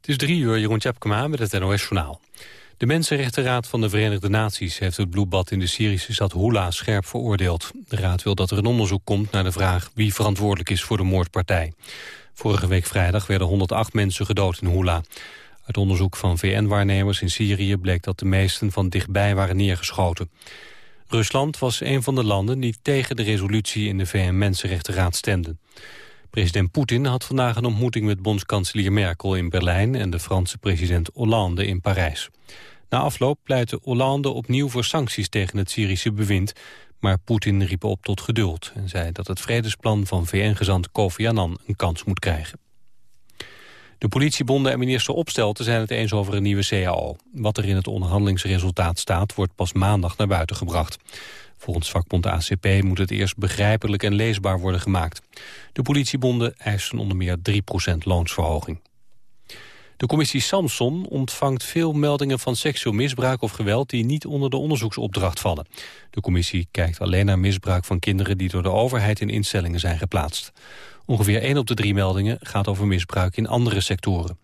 Het is drie uur, Jeroen Tjepkema met het NOS Journaal. De Mensenrechtenraad van de Verenigde Naties heeft het bloedbad in de Syrische stad Hula scherp veroordeeld. De raad wil dat er een onderzoek komt naar de vraag wie verantwoordelijk is voor de moordpartij. Vorige week vrijdag werden 108 mensen gedood in Hula. Uit onderzoek van VN-waarnemers in Syrië bleek dat de meesten van dichtbij waren neergeschoten. Rusland was een van de landen die tegen de resolutie in de VN-Mensenrechtenraad stemden. President Poetin had vandaag een ontmoeting met bondskanselier Merkel in Berlijn... en de Franse president Hollande in Parijs. Na afloop pleitte Hollande opnieuw voor sancties tegen het Syrische bewind... maar Poetin riep op tot geduld en zei dat het vredesplan van VN-gezant Kofi Annan een kans moet krijgen. De politiebonden en minister Opstelten zijn het eens over een nieuwe CAO. Wat er in het onderhandelingsresultaat staat, wordt pas maandag naar buiten gebracht. Volgens vakbond ACP moet het eerst begrijpelijk en leesbaar worden gemaakt. De politiebonden eisen onder meer 3% loonsverhoging. De commissie Samson ontvangt veel meldingen van seksueel misbruik of geweld die niet onder de onderzoeksopdracht vallen. De commissie kijkt alleen naar misbruik van kinderen die door de overheid in instellingen zijn geplaatst. Ongeveer 1 op de drie meldingen gaat over misbruik in andere sectoren.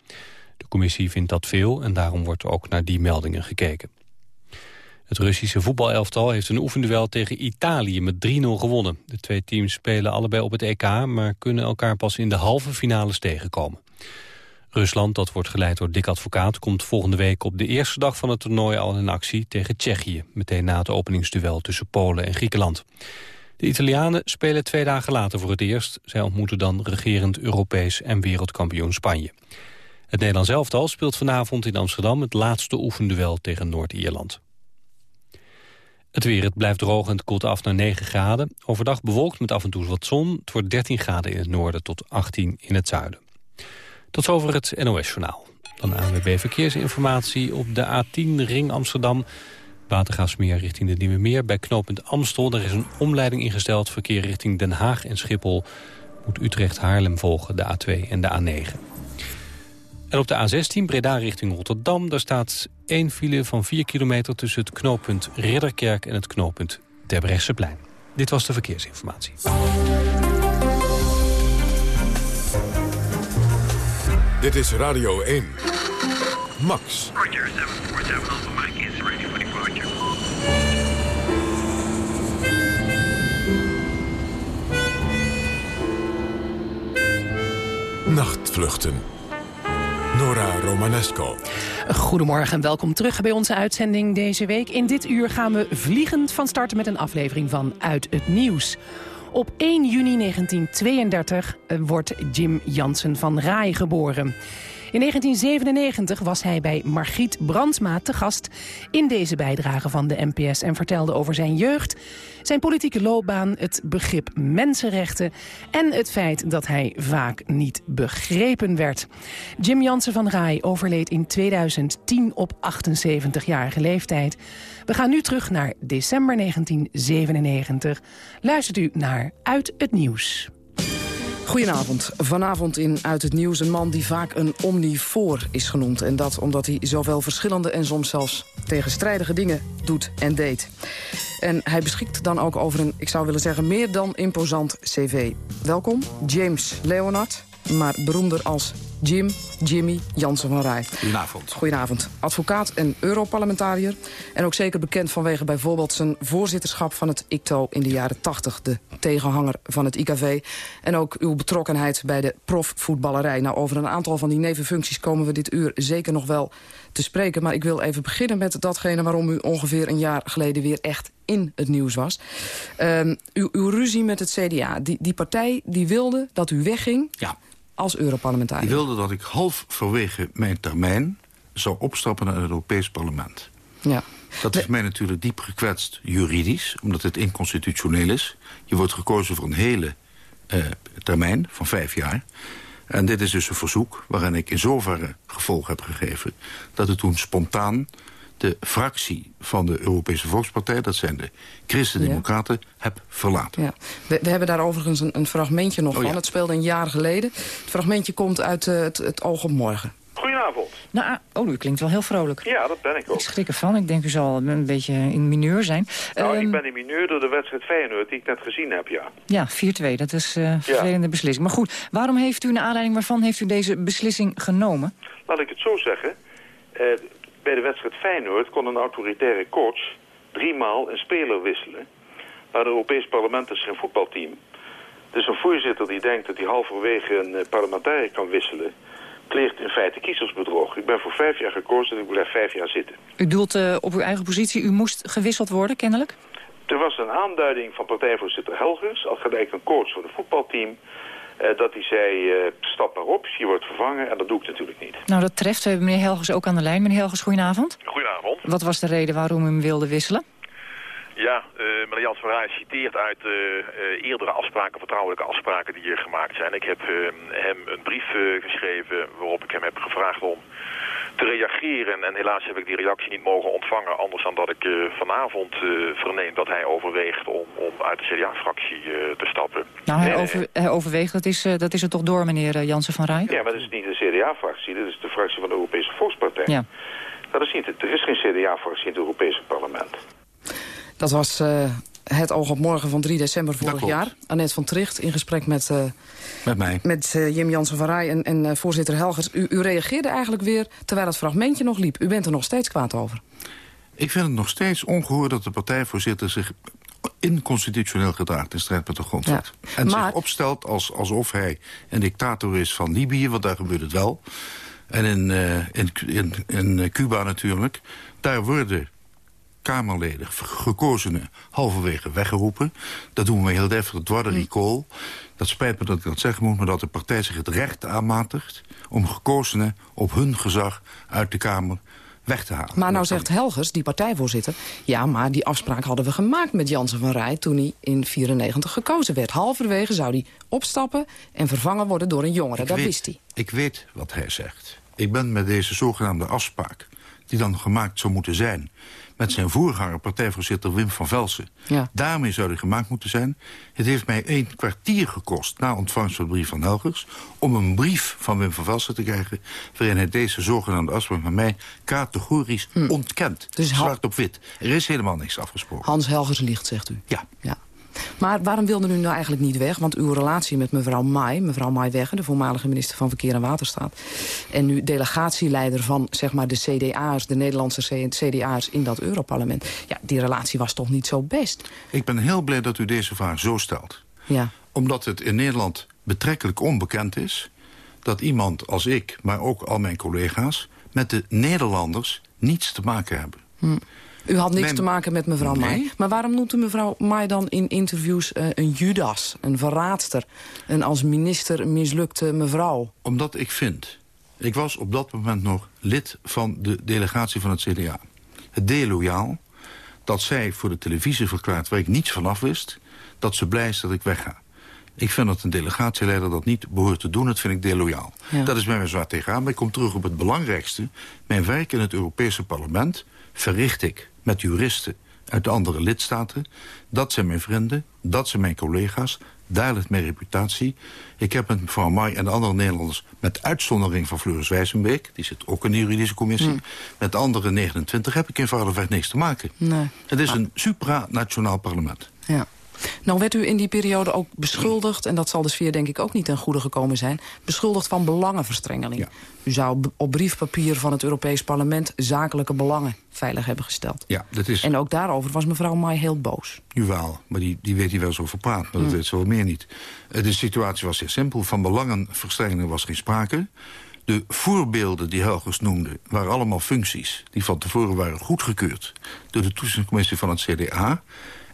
De commissie vindt dat veel en daarom wordt ook naar die meldingen gekeken. Het Russische voetbalelftal heeft een oefenduel tegen Italië met 3-0 gewonnen. De twee teams spelen allebei op het EK, maar kunnen elkaar pas in de halve finales tegenkomen. Rusland, dat wordt geleid door Dick Advocaat, komt volgende week op de eerste dag van het toernooi al in actie tegen Tsjechië, meteen na het openingsduel tussen Polen en Griekenland. De Italianen spelen twee dagen later voor het eerst. Zij ontmoeten dan regerend Europees en wereldkampioen Spanje. Het Nederlands elftal speelt vanavond in Amsterdam het laatste oefenduel tegen Noord-Ierland. Het weer, het blijft droog en het koelt af naar 9 graden. Overdag bewolkt met af en toe wat zon. Het wordt 13 graden in het noorden tot 18 in het zuiden. Tot zover het NOS-journaal. Dan ANWB Verkeersinformatie op de A10 Ring Amsterdam. Watergaasmeer richting de Nieuwe Meer. Bij knooppunt Amstel er is een omleiding ingesteld. Verkeer richting Den Haag en Schiphol moet Utrecht-Haarlem volgen, de A2 en de A9. En op de A16 Breda richting Rotterdam... daar staat één file van 4 kilometer tussen het knooppunt Ridderkerk... en het knooppunt Terbrechtseplein. Dit was de verkeersinformatie. Dit is Radio 1. Max. Roger, 747 Alpha Mike is ready for departure. Nachtvluchten. Nora Romanesco. Goedemorgen en welkom terug bij onze uitzending deze week. In dit uur gaan we vliegend van start met een aflevering van Uit het Nieuws. Op 1 juni 1932 eh, wordt Jim Jansen van Rai geboren. In 1997 was hij bij Margriet Brandsma te gast in deze bijdrage van de NPS... en vertelde over zijn jeugd, zijn politieke loopbaan, het begrip mensenrechten... en het feit dat hij vaak niet begrepen werd. Jim Jansen van Rai overleed in 2010 op 78-jarige leeftijd. We gaan nu terug naar december 1997. Luistert u naar Uit het Nieuws. Goedenavond. Vanavond in Uit het Nieuws een man die vaak een omnivoor is genoemd. En dat omdat hij zowel verschillende en soms zelfs tegenstrijdige dingen doet en deed. En hij beschikt dan ook over een, ik zou willen zeggen, meer dan imposant cv. Welkom, James Leonard, maar beroemder als Jim Jimmy Jansen van Rij. Goedenavond. Goedenavond. Advocaat en Europarlementariër. En ook zeker bekend vanwege bijvoorbeeld zijn voorzitterschap van het ICTO in de jaren 80. De tegenhanger van het IKV. En ook uw betrokkenheid bij de profvoetballerij. Nou, over een aantal van die nevenfuncties komen we dit uur zeker nog wel te spreken. Maar ik wil even beginnen met datgene waarom u ongeveer een jaar geleden weer echt in het nieuws was. Um, uw, uw ruzie met het CDA. Die, die partij die wilde dat u wegging. Ja als Europarlementariër? Die wilde dat ik halverwege mijn termijn zou opstappen naar het Europees Parlement. Ja. Dat heeft mij natuurlijk diep gekwetst juridisch, omdat het inconstitutioneel is. Je wordt gekozen voor een hele uh, termijn van vijf jaar. En dit is dus een verzoek waarin ik in zoverre gevolg heb gegeven... dat het toen spontaan de fractie van de Europese Volkspartij... dat zijn de Christen-Democraten, ja. heb verlaten. Ja. We, we, hebben daar overigens een, een fragmentje nog oh, van. Het speelde een jaar geleden. Het fragmentje komt uit uh, het, het Oog op Morgen. Goedenavond. Nou, oh, u klinkt wel heel vrolijk. Ja, dat ben ik ook. Ik schrik ervan. Ik denk u zal een beetje in mineur zijn. Nou, Ehm, ik ben in mineur door de wedstrijd Feyenoord die ik net gezien heb, ja. Ja, 4-2. Dat is eh, een vervelende beslissing. Maar goed, waarom heeft u, naar aanleiding waarvan heeft u deze beslissing genomen? Laat ik het zo zeggen. Eh, bij de wedstrijd Feyenoord kon een autoritaire coach driemaal een speler wisselen. Maar het Europees Parlement is geen voetbalteam. Dus een voorzitter die denkt dat hij halverwege een eh, parlementariër kan wisselen... pleegt in feite kiezersbedrog. Ik ben voor vijf jaar gekozen en ik blijf vijf jaar zitten. U doelt eh, op uw eigen positie. U moest gewisseld worden, kennelijk? Er was een aanduiding van partijvoorzitter Helgers... als gelijk een coach voor het voetbalteam... eh, dat hij zei, eh, stap maar op, je wordt vervangen. En dat doe ik natuurlijk niet. Nou, dat treft. We hebben meneer Helgers ook aan de lijn. Meneer Helgers, goedenavond. Goedenavond. Wat was de reden waarom u hem wilde wisselen? Ja, eh meneer Jans van Rij citeert uit eh, eh, eerdere afspraken, vertrouwelijke afspraken die hier gemaakt zijn. Ik heb hem een brief eh, geschreven waarop ik hem heb gevraagd om te reageren. En helaas heb ik die reactie niet mogen ontvangen, anders dan dat ik eh, vanavond eh, verneem dat hij overweegt om, om uit de CDA-fractie eh, te stappen. Nou, hij, Nee, nee. over, hij overweegt. Dat is, eh, dat is er toch door, meneer Jansen van Rij? Ja, maar dat is niet de CDA-fractie, dat is de fractie van de Europese Volkspartij. Ja. Dat is niet, er is geen CDA-fractie in het Europese parlement. Dat was eh, het oog op morgen van 3 december vorig jaar. Annette van Tricht in gesprek met, eh, Met mij. met eh, Jim Jansen van Rij en, en eh, voorzitter Helgers. U, u reageerde eigenlijk weer terwijl het fragmentje nog liep. U bent er nog steeds kwaad over. Ik vind het nog steeds ongehoord dat de partijvoorzitter zich inconstitutioneel gedraagt in strijd met de grondwet. Ja. En Maar- zich opstelt als, alsof hij een dictator is van Libië, want daar gebeurt het wel. En in, in, in, in Cuba natuurlijk. Daar worden Kamerleden, gekozenen, halverwege weggeroepen. Dat doen we heel deftig, het wordt een recall. Dat spijt me dat ik dat zeggen moet, maar dat de partij zich het recht aanmatigt... om gekozenen op hun gezag uit de Kamer weg te halen. Maar nou zegt Helgers, die partijvoorzitter... ja, maar die afspraak hadden we gemaakt met Jansen van Rij... toen hij in 94 gekozen werd. Halverwege zou hij opstappen en vervangen worden door een jongere. Ik Dat weet- wist hij. Ik weet wat hij zegt. Ik ben met deze zogenaamde afspraak... die dan gemaakt zou moeten zijn... met zijn voorganger, partijvoorzitter Wim van Velsen. Ja. Daarmee zou die gemaakt moeten zijn. Het heeft mij een kwartier gekost na ontvangst van de brief van Helgers... om een brief van Wim van Velsen te krijgen... waarin hij deze zogenaamde afspraak met mij categorisch ontkent. Dus Zwart op wit. Er is helemaal niks afgesproken. Hans Helgers liegt, zegt u. Ja. Ja. Maar waarom wilde u nou eigenlijk niet weg? Want uw relatie met mevrouw Mai, mevrouw Mai Wegge... de voormalige minister van Verkeer en Waterstaat... en nu delegatieleider van zeg maar, de CDA's, de Nederlandse CDA's... in dat Europarlement. Ja, die relatie was toch niet zo best? Ik ben heel blij dat u deze vraag zo stelt. Ja. Omdat het in Nederland betrekkelijk onbekend is... dat iemand als ik, maar ook al mijn collega's... met de Nederlanders niets te maken hebben. U had niks te maken met mevrouw Mai. Nee. Maar waarom noemt u mevrouw Mai dan in interviews eh, een Judas, een verraadster... een als minister mislukte mevrouw? Omdat ik vind... Ik was op dat moment nog lid van de delegatie van het CDA. Het deloyaal dat zij voor de televisie verklaart... waar ik niets van af wist, dat ze blij is dat ik wegga. Ik vind dat een delegatieleider dat niet behoort te doen. Dat vind ik deloyaal. Ja. Dat is bij mij zwaar tegenaan. Maar ik kom terug op het belangrijkste. Mijn werk in het Europese parlement verricht ik met juristen uit de andere lidstaten. Dat zijn mijn vrienden, dat zijn mijn collega's. Daar ligt mijn reputatie. Ik heb met mevrouw Mai en de andere Nederlanders... met uitzondering van Floris Wijzenbeek... die zit ook in de juridische commissie... met de andere 29 heb ik eenvoudigweg niks te maken. Nee. Het is een supranationaal parlement. Ja. Nou werd u in die periode ook beschuldigd... en dat zal de sfeer denk ik ook niet ten goede gekomen zijn... beschuldigd van belangenverstrengeling. Ja. U zou op briefpapier van het Europees Parlement... zakelijke belangen veilig hebben gesteld. Ja, dat is... En ook daarover was mevrouw Mai heel boos. Jawel, maar die, die weet hier wel eens over praat, maar dat weet ze wel meer niet. Eh, De situatie was heel simpel. Van belangenverstrengeling was geen sprake. De voorbeelden die Helgers noemde waren allemaal functies... die van tevoren waren goedgekeurd door de toezichtcommissie van het CDA...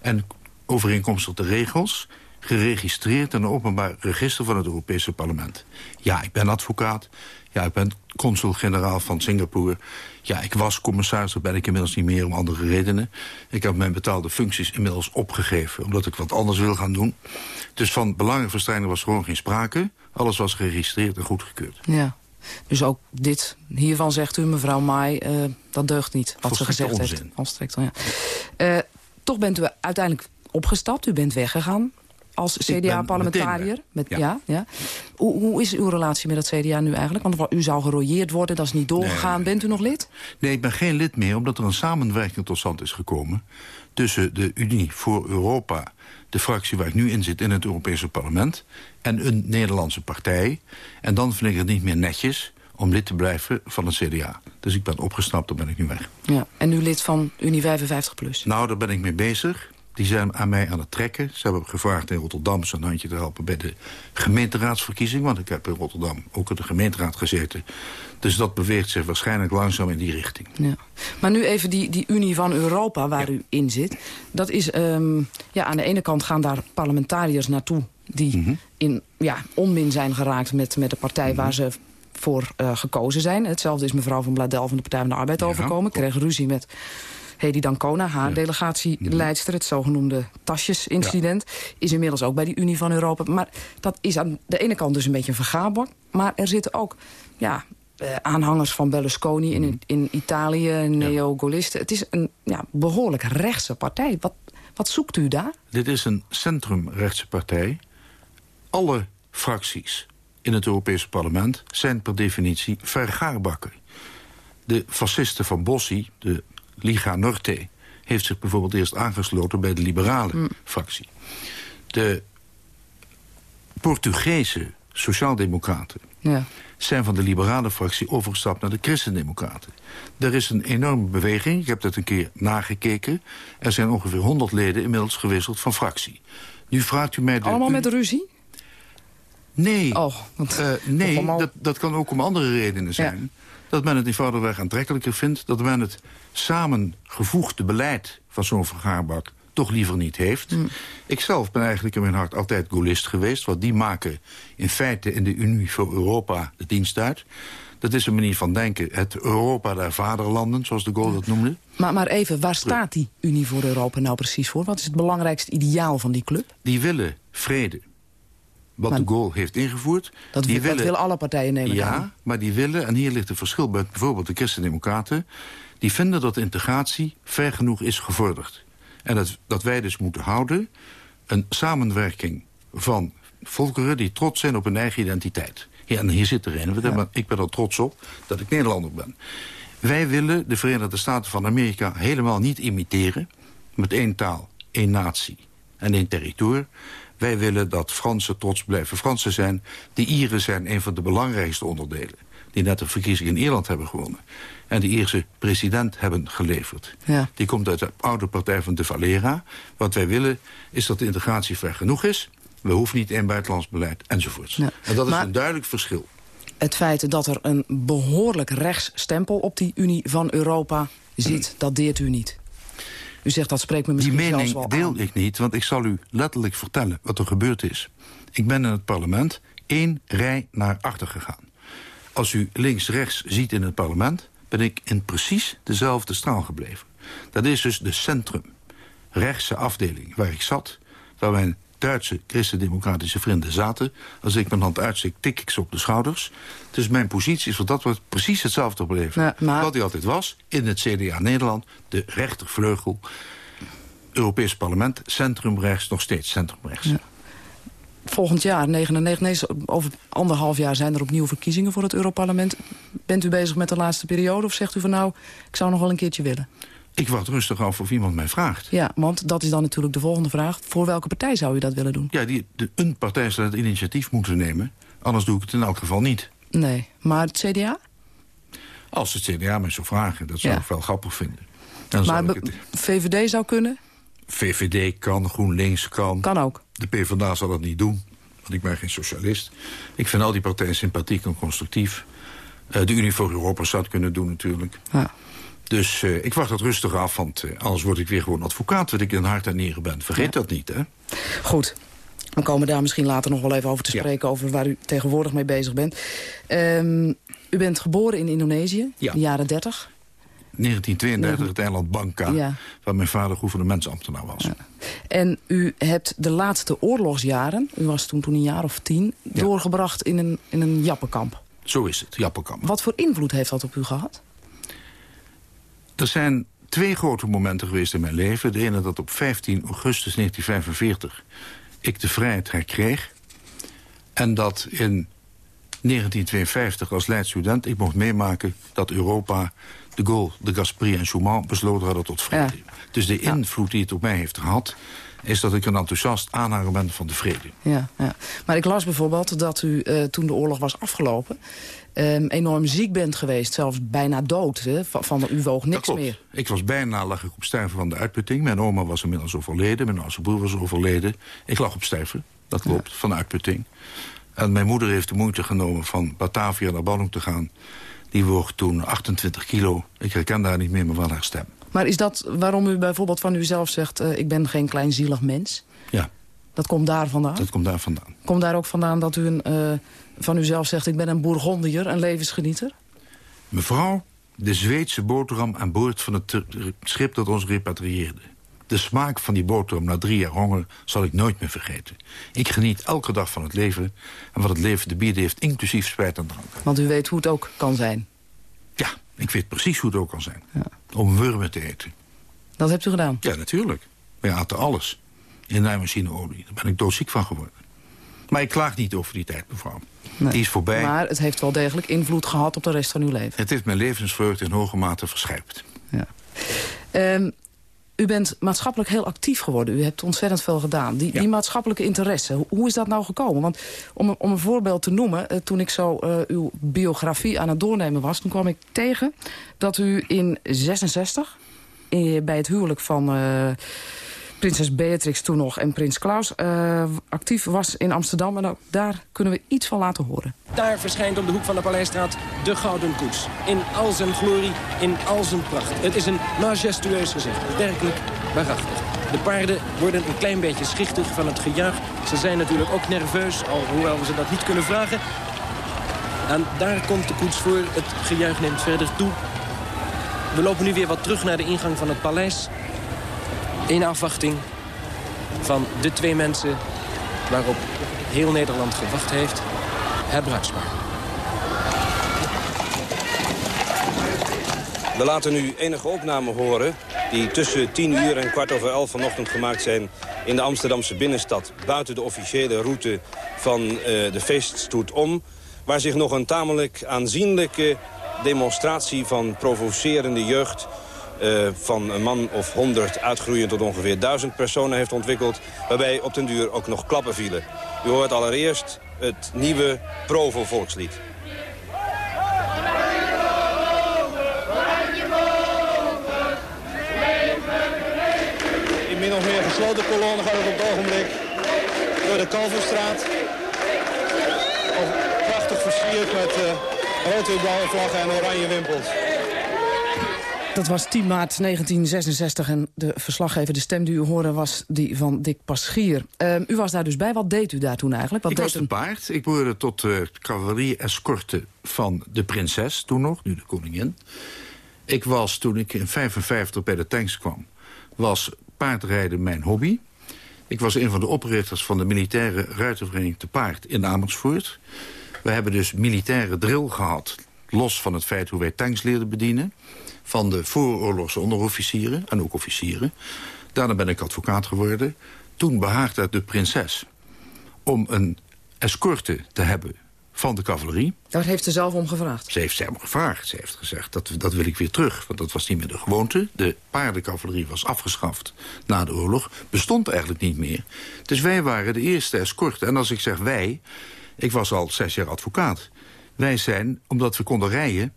en overeenkomstig de regels geregistreerd in een openbaar register van het Europese parlement. Ja, ik ben advocaat. Ja, ik ben consul-generaal van Singapore. Ja, ik was commissaris, dat ben ik inmiddels niet meer om andere redenen. Ik heb mijn betaalde functies inmiddels opgegeven... omdat ik wat anders wil gaan doen. Dus van belangenverstrengeling was gewoon geen sprake. Alles was geregistreerd en goedgekeurd. Ja. Dus ook dit, hiervan zegt u, mevrouw Mai, eh, dat deugt niet, wat ze gezegd heeft. onzin. Volstrekt, ja. Eh, toch bent u uiteindelijk opgestapt, u bent weggegaan. als CDA-parlementariër. weg. Ja. Ja, Hoe, hoe is uw relatie met het CDA nu eigenlijk? Want wa- u zou gerooieerd worden, dat is niet doorgegaan. Nee. Bent u nog lid? Nee, ik ben geen lid meer, omdat er een samenwerking tot stand is gekomen... tussen de Unie voor Europa, de fractie waar ik nu in zit... in het Europese parlement, en een Nederlandse partij. En dan vind ik het niet meer netjes om lid te blijven van het CDA. Dus ik ben opgestapt, dan ben ik nu weg. Ja. En nu lid van Unie 55 plus. Nou, daar ben ik mee bezig. Die zijn aan mij aan het trekken. Ze hebben gevraagd in Rotterdam ze een handje te helpen bij de gemeenteraadsverkiezing. Want ik heb in Rotterdam ook in de gemeenteraad gezeten. Dus dat beweegt zich waarschijnlijk langzaam in die richting. Ja. Maar nu even die, die Unie van Europa waar u in zit. Dat is, ehm, ja, aan de ene kant gaan daar parlementariërs naartoe... die Mhm. in ja, onmin zijn geraakt met, met de partij waar ze voor eh, gekozen zijn. Hetzelfde is mevrouw van Bladel van de Partij van de Arbeid Ja, overkomen. Kreeg ruzie met Hedy Dancona, haar delegatieleidster. Het zogenoemde tasjesincident. Is inmiddels ook bij die Unie van Europa. Maar dat is aan de ene kant dus een beetje een vergaarbak. Maar er zitten ook ja, eh, aanhangers van Berlusconi in, in Italië, neo-gaullisten. Het is een ja, behoorlijk rechtse partij. Wat, wat zoekt u daar? Dit is een centrumrechtse partij. Alle fracties in het Europese parlement zijn per definitie vergaarbakken. De fascisten van Bossi, de Liga Norte... heeft zich bijvoorbeeld eerst aangesloten bij de liberale fractie. De Portugese sociaaldemocraten Ja. zijn van de liberale fractie overgestapt naar de christendemocraten. Er is een enorme beweging, ik heb dat een keer nagekeken. Er zijn ongeveer 100 leden inmiddels gewisseld van fractie. Nu vraagt u mij... De, Allemaal met ruzie? Nee, Oh, want Eh, nee allemaal- dat, dat kan ook om andere redenen zijn. Dat men het eenvoudigweg aantrekkelijker vindt. Dat men het samengevoegde beleid van zo'n vergaarbak toch liever niet heeft. Hmm. Ik zelf ben eigenlijk in mijn hart altijd Gaullist geweest. Want die maken in feite in de Unie voor Europa de dienst uit. Dat is een manier van denken. Het Europa der vaderlanden, zoals de Gaulle dat noemde. Maar, maar even, waar staat die Unie voor Europa nou precies voor? Wat is het belangrijkste ideaal van die club? Die willen vrede. Wat Maar- de Gaulle heeft ingevoerd. Dat, die wil- dat willen alle partijen nemen. Ja, maar die willen, en hier ligt het verschil met bijvoorbeeld de Christen-Democraten... die vinden dat de integratie ver genoeg is gevorderd. En dat, dat wij dus moeten houden een samenwerking van volkeren... die trots zijn op hun eigen identiteit. Ja, en hier zit er een. want Ik ben er trots op dat ik Nederlander ben. Wij willen de Verenigde Staten van Amerika helemaal niet imiteren... met één taal, één natie en één territorie. Wij willen dat Fransen trots blijven Fransen zijn. De Ieren zijn een van de belangrijkste onderdelen... die net de verkiezing in Ierland hebben gewonnen. En de Ierse president hebben geleverd. Ja. Die komt uit de oude partij van de Valera. Wat wij willen is dat de integratie ver genoeg is. We hoeven niet één buitenlands beleid, enzovoorts. Ja. En dat is Maar- een duidelijk verschil. Het feit dat er een behoorlijk rechts stempel op die Unie van Europa zit, dat deert u niet. U zegt dat spreekt me Die misschien zelfs mening wel deel aan. ik niet, want ik zal u letterlijk vertellen wat er gebeurd is. Ik ben in het parlement één rij naar achter gegaan. Als u links-rechts ziet in het parlement... ben ik in precies dezelfde straal gebleven. Dat is dus de centrum, rechtse afdeling waar ik zat... waar mijn Duitse christendemocratische vrienden zaten. Als ik mijn hand uitsteek, tik ik ze op de schouders. Dus mijn positie is wat dat wordt precies hetzelfde gebleven. Ja, maar- Wat hij altijd was, in het CDA Nederland, de rechtervleugel... Europees parlement, centrumrechts, nog steeds centrumrechts. Volgend jaar, 99, nee, zo- over anderhalf jaar zijn er opnieuw verkiezingen voor het Europarlement. Bent u bezig met de laatste periode of zegt u van nou, ik zou nog wel een keertje willen? Ik wacht rustig af of iemand mij vraagt. Ja, want dat is dan natuurlijk de volgende vraag. Voor welke partij zou u dat willen doen? Ja, die, de, een partij zal het initiatief moeten nemen. Anders doe ik het in elk geval niet. Nee, maar het CDA? Als het CDA mij zou vragen, dat zou Ja. ik wel grappig vinden. Dan Maar het, VVD zou kunnen? VVD kan, GroenLinks kan. Kan ook. De PvdA zal dat niet doen, want ik ben geen socialist. Ik vind al die partijen sympathiek en constructief. Eh, de Unie voor Europa zou het kunnen doen natuurlijk. Ja. Dus eh, ik wacht het rustig af, want eh, anders word ik weer gewoon advocaat... wat ik in hart en nieren ben. Vergeet dat niet, hè? Goed. We komen daar misschien later nog wel even over te Ja. spreken... over waar u tegenwoordig mee bezig bent. Ehm, u bent geboren in Indonesië, Ja. in de jaren 30. 1932, het eiland Bangka, Ja. waar mijn vader gouvernementsambtenaar was. En u hebt de laatste oorlogsjaren, u was toen, toen een jaar of tien... doorgebracht in een, in een jappenkamp. Zo is het, Jappenkamp. Wat voor invloed heeft dat op u gehad? Er zijn twee grote momenten geweest in mijn leven. De ene dat op 15 augustus 1945 ik de vrijheid herkreeg. En dat in 1952 als Leids student ik mocht meemaken dat Europa de Gaulle, de Gasperi en Schuman besloten hadden tot vrede. Dus de invloed die het op mij heeft gehad is dat ik een enthousiast aanhanger ben van de vrede. Ja, ja. Maar ik las bijvoorbeeld dat u uh, toen de oorlog was afgelopen... Um, enorm ziek bent geweest, zelfs bijna dood. Hè? Van, van u woog niks meer. Ik was bijna, lag ik op sterven van de uitputting. Mijn oma was inmiddels overleden, mijn oudste broer was overleden. Ik lag op sterven, dat klopt, van de uitputting. En mijn moeder heeft de moeite genomen van Batavia naar Ballum te gaan. Die woog toen 28 kilo. Ik herken daar niet meer, maar van haar stem. Maar is dat waarom u bijvoorbeeld van uzelf zegt... Uh, ik ben geen kleinzielig mens? Ja. Dat komt daar vandaan? Dat komt daar vandaan. Komt daar ook vandaan dat u een, uh, van uzelf zegt... ik ben een bourgondier, een levensgenieter? Mevrouw, de Zweedse boterham aan boord van het schip dat ons repatrieerde. De smaak van die boterham na drie jaar honger zal ik nooit meer vergeten. Ik geniet elke dag van het leven en wat het leven te bieden heeft, inclusief spijt en drank. Want u weet hoe het ook kan zijn? Ja, ik weet precies hoe het ook kan zijn. Ja. Om wurmen te eten. Dat hebt u gedaan? Ja, natuurlijk. Wij aten alles. In naaimachine-olie. Daar ben ik doodziek van geworden. Maar ik klaag niet over die tijd, mevrouw. Nee. Die is voorbij. Maar het heeft wel degelijk invloed gehad op de rest van uw leven. Het heeft mijn levensvreugde in hoge mate verscherpt. Ja. Um, u bent maatschappelijk heel actief geworden. U hebt ontzettend veel gedaan. Die, die maatschappelijke interesse, hoe is dat nou gekomen? Want om, om een voorbeeld te noemen... Uh, toen ik zo uh, uw biografie aan het doornemen was... toen kwam ik tegen dat u in 66... Eh, bij het huwelijk van prinses Beatrix toen nog en prins Klaus uh, actief was in Amsterdam. En daar kunnen we iets van laten horen. Daar verschijnt op de hoek van de Paleisstraat de Gouden Koets. In al zijn glorie, in al zijn pracht. Het is een majestueus gezicht. Werkelijk waarachtig. De paarden worden een klein beetje schichtig van het gejuich. Ze zijn natuurlijk ook nerveus, alhoewel we ze dat niet kunnen vragen. En daar komt de koets voor. Het gejuich neemt verder toe. We lopen nu weer wat terug naar de ingang van het paleis in afwachting van de twee mensen waarop heel Nederland gewacht heeft. Het bruidspaar. We laten nu enige opnamen horen die tussen 10 uur en kwart over 11 vanochtend gemaakt zijn in de Amsterdamse binnenstad. Buiten de officiële route van uh, de feeststoet om. Waar zich nog een tamelijk aanzienlijke demonstratie van provocerende jeugd uh, van een man of honderd uitgroeiend tot ongeveer duizend personen heeft ontwikkeld. Waarbij op den duur ook nog klappen vielen. U hoort allereerst het nieuwe Provo-volkslied. In min of meer gesloten kolonne gaat het op het ogenblik door de Kalverstraat. Prachtig versierd met uh, rode blauwe vlaggen en oranje wimpels. Dat was 10 maart 1966 en de verslaggever, de stem die u hoorde, was die van Dick Paschier. Uh, u was daar dus bij. Wat deed u daar toen eigenlijk? Wat ik was een paard. Ik behoorde tot de cavalerie-escorte van de prinses, toen nog, nu de koningin. Ik was, toen ik in 55 bij de tanks kwam, was paardrijden mijn hobby. Ik was een van de oprichters van de militaire ruitervereniging te paard in Amersfoort. We hebben dus militaire drill gehad, los van het feit hoe wij tanks leerden bedienen van de vooroorlogse onderofficieren en ook officieren. Daarna ben ik advocaat geworden. Toen behaagde het de prinses om een escorte te hebben van de cavalerie. Daar heeft ze zelf om gevraagd? Ze heeft ze hem gevraagd. Ze heeft gezegd, dat, dat wil ik weer terug. Want dat was niet meer de gewoonte. De paardencavalerie was afgeschaft na de oorlog. Bestond eigenlijk niet meer. Dus wij waren de eerste escorte. En als ik zeg wij, ik was al zes jaar advocaat. Wij zijn, omdat we konden rijden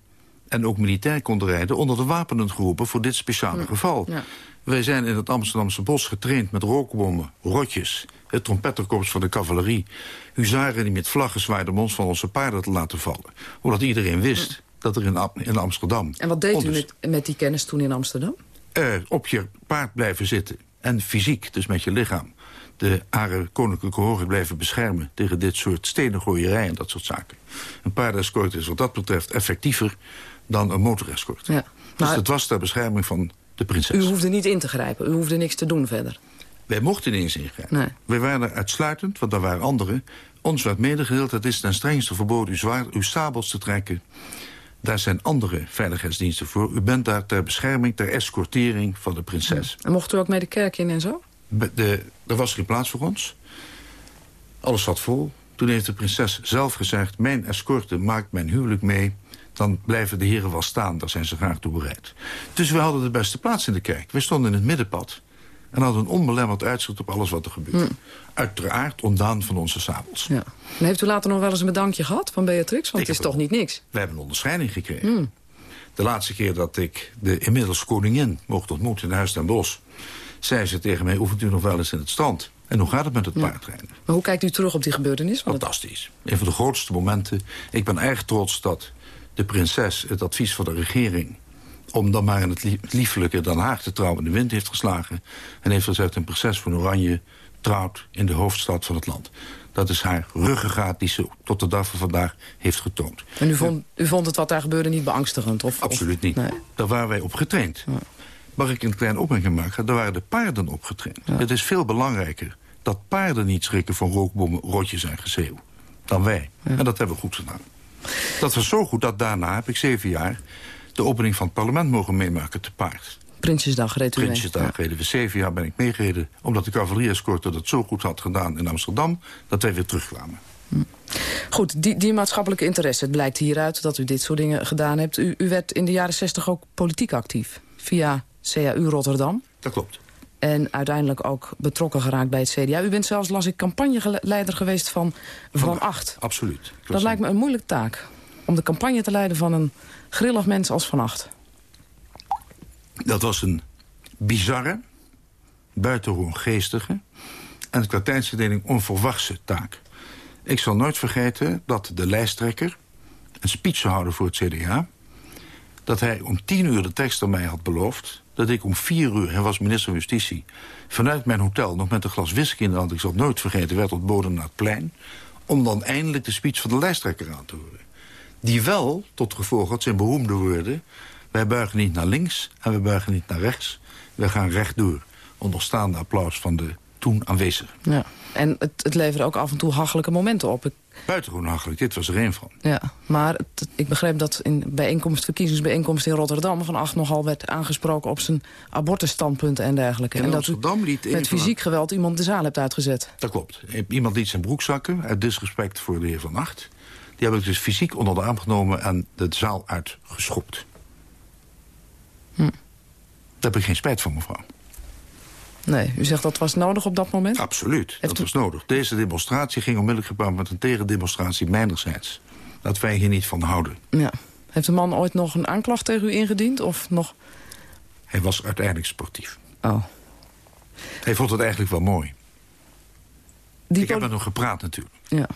en ook militair konden rijden... onder de wapenen geroepen voor dit speciale geval. Ja. Wij zijn in het Amsterdamse bos getraind met rookbommen, rotjes... het trompetterkorps van de cavalerie... huzaren die met vlaggen zwaaiden om ons van onze paarden te laten vallen. Omdat iedereen wist dat er in, in Amsterdam... En wat deed u met, met die kennis toen in Amsterdam? Uh, op je paard blijven zitten. En fysiek, dus met je lichaam de Are Koninklijke Horen blijven beschermen... tegen dit soort stenengooierij en dat soort zaken. Een paardenscoort is wat dat betreft effectiever dan een motorescort. Ja, dus het was ter bescherming van de prinses. U hoefde niet in te grijpen, u hoefde niks te doen verder. Wij mochten niet eens ingrijpen. Nee. Wij waren er uitsluitend, want er waren anderen. Ons werd medegedeeld, het is ten strengste verboden uw, zwaar, uw sabels te trekken. Daar zijn andere veiligheidsdiensten voor. U bent daar ter bescherming, ter escortering van de prinses. En mocht u ook mee de kerk in en zo? De, er was geen plaats voor ons. Alles zat vol. Toen heeft de prinses zelf gezegd... mijn escorte maakt mijn huwelijk mee dan blijven de heren wel staan. Daar zijn ze graag toe bereid. Dus we hadden de beste plaats in de kerk. We stonden in het middenpad. En hadden een onbelemmerd uitzicht op alles wat er gebeurde. Hm. Uiteraard ontdaan van onze sabels. Ja. En heeft u later nog wel eens een bedankje gehad van Beatrix? Want het is toch niet niks? We hebben een onderscheiding gekregen. Hm. De laatste keer dat ik de inmiddels koningin mocht ontmoeten in Huis ten Bosch... zei ze tegen mij, oefent u nog wel eens in het strand? En hoe gaat het met het paardrijden? Maar hoe kijkt u terug op die gebeurtenis? Fantastisch. Een van de grootste momenten. Ik ben erg trots dat de prinses het advies van de regering om dan maar in het liefelijke Den Haag te trouwen in de wind heeft geslagen. En heeft gezegd een prinses van Oranje trouwt in de hoofdstad van het land. Dat is haar ruggengraat die ze tot de dag van vandaag heeft getoond. En u vond, u vond het wat daar gebeurde niet beangstigend? Of, Absoluut niet. Nee. Daar waren wij op getraind. Ja. Mag ik een klein opmerking maken? Daar waren de paarden op getraind. Het is veel belangrijker dat paarden niet schrikken van rookbommen, rotjes en gezeeuw. Dan wij. En dat hebben we goed gedaan. Dat was zo goed dat daarna heb ik zeven jaar... de opening van het parlement mogen meemaken te paard. Prinsjesdag reed u Prinsjesdag reden we. Zeven jaar ben ik meegereden. Omdat de cavalerie-escorte dat zo goed had gedaan in Amsterdam... dat wij weer terugkwamen. Hm. Goed, die, die maatschappelijke interesse. Het blijkt hieruit dat u dit soort dingen gedaan hebt. U, u werd in de jaren zestig ook politiek actief. Via CAU Rotterdam. Dat klopt. En uiteindelijk ook betrokken geraakt bij het CDA. U bent zelfs, las ik, campagneleider geweest van Van Acht. Absoluut. Dat lijkt me een moeilijke taak. Om de campagne te leiden van een grillig mens als Van Acht. Dat was een bizarre, buitengewoon geestige... en qua tijdsverdeling onverwachte taak. Ik zal nooit vergeten dat de lijsttrekker een speech zou houden voor het CDA... dat hij om tien uur de tekst aan mij had beloofd dat ik om vier uur, hij was minister van Justitie... vanuit mijn hotel, nog met een glas whisky in de hand... ik zal het nooit vergeten, werd ontboden naar het plein... om dan eindelijk de speech van de lijsttrekker aan te horen. Die wel, tot gevolg had zijn beroemde woorden... wij buigen niet naar links en we buigen niet naar rechts. We gaan rechtdoor, onderstaande applaus van de toen aanwezigen. Ja. En het, het leverde ook af en toe hachelijke momenten op. Buitengewoon hachelijk, dit was er één van. Ja, maar ik begreep dat in bijeenkomst, verkiezingsbijeenkomst in Rotterdam... van Acht nogal werd aangesproken op zijn abortusstandpunten en dergelijke. En, en dat Amsterdam liet met fysiek geweld iemand de zaal hebt uitgezet. Dat klopt. Iemand liet zijn broek zakken, uit disrespect voor de heer Van Acht. Die heb ik dus fysiek onder de arm genomen en de zaal uitgeschopt. Hm. Daar heb ik geen spijt van, mevrouw. Nee, u zegt dat was nodig op dat moment? Absoluut, dat was nodig. Deze demonstratie ging onmiddellijk gepaard met een tegendemonstratie mijnerzijds. Dat wij hier niet van houden. Ja. Heeft de man ooit nog een aanklacht tegen u ingediend? Of nog... Hij was uiteindelijk sportief. Oh. Hij vond het eigenlijk wel mooi. Die Ik heb met hem gepraat natuurlijk. Ja.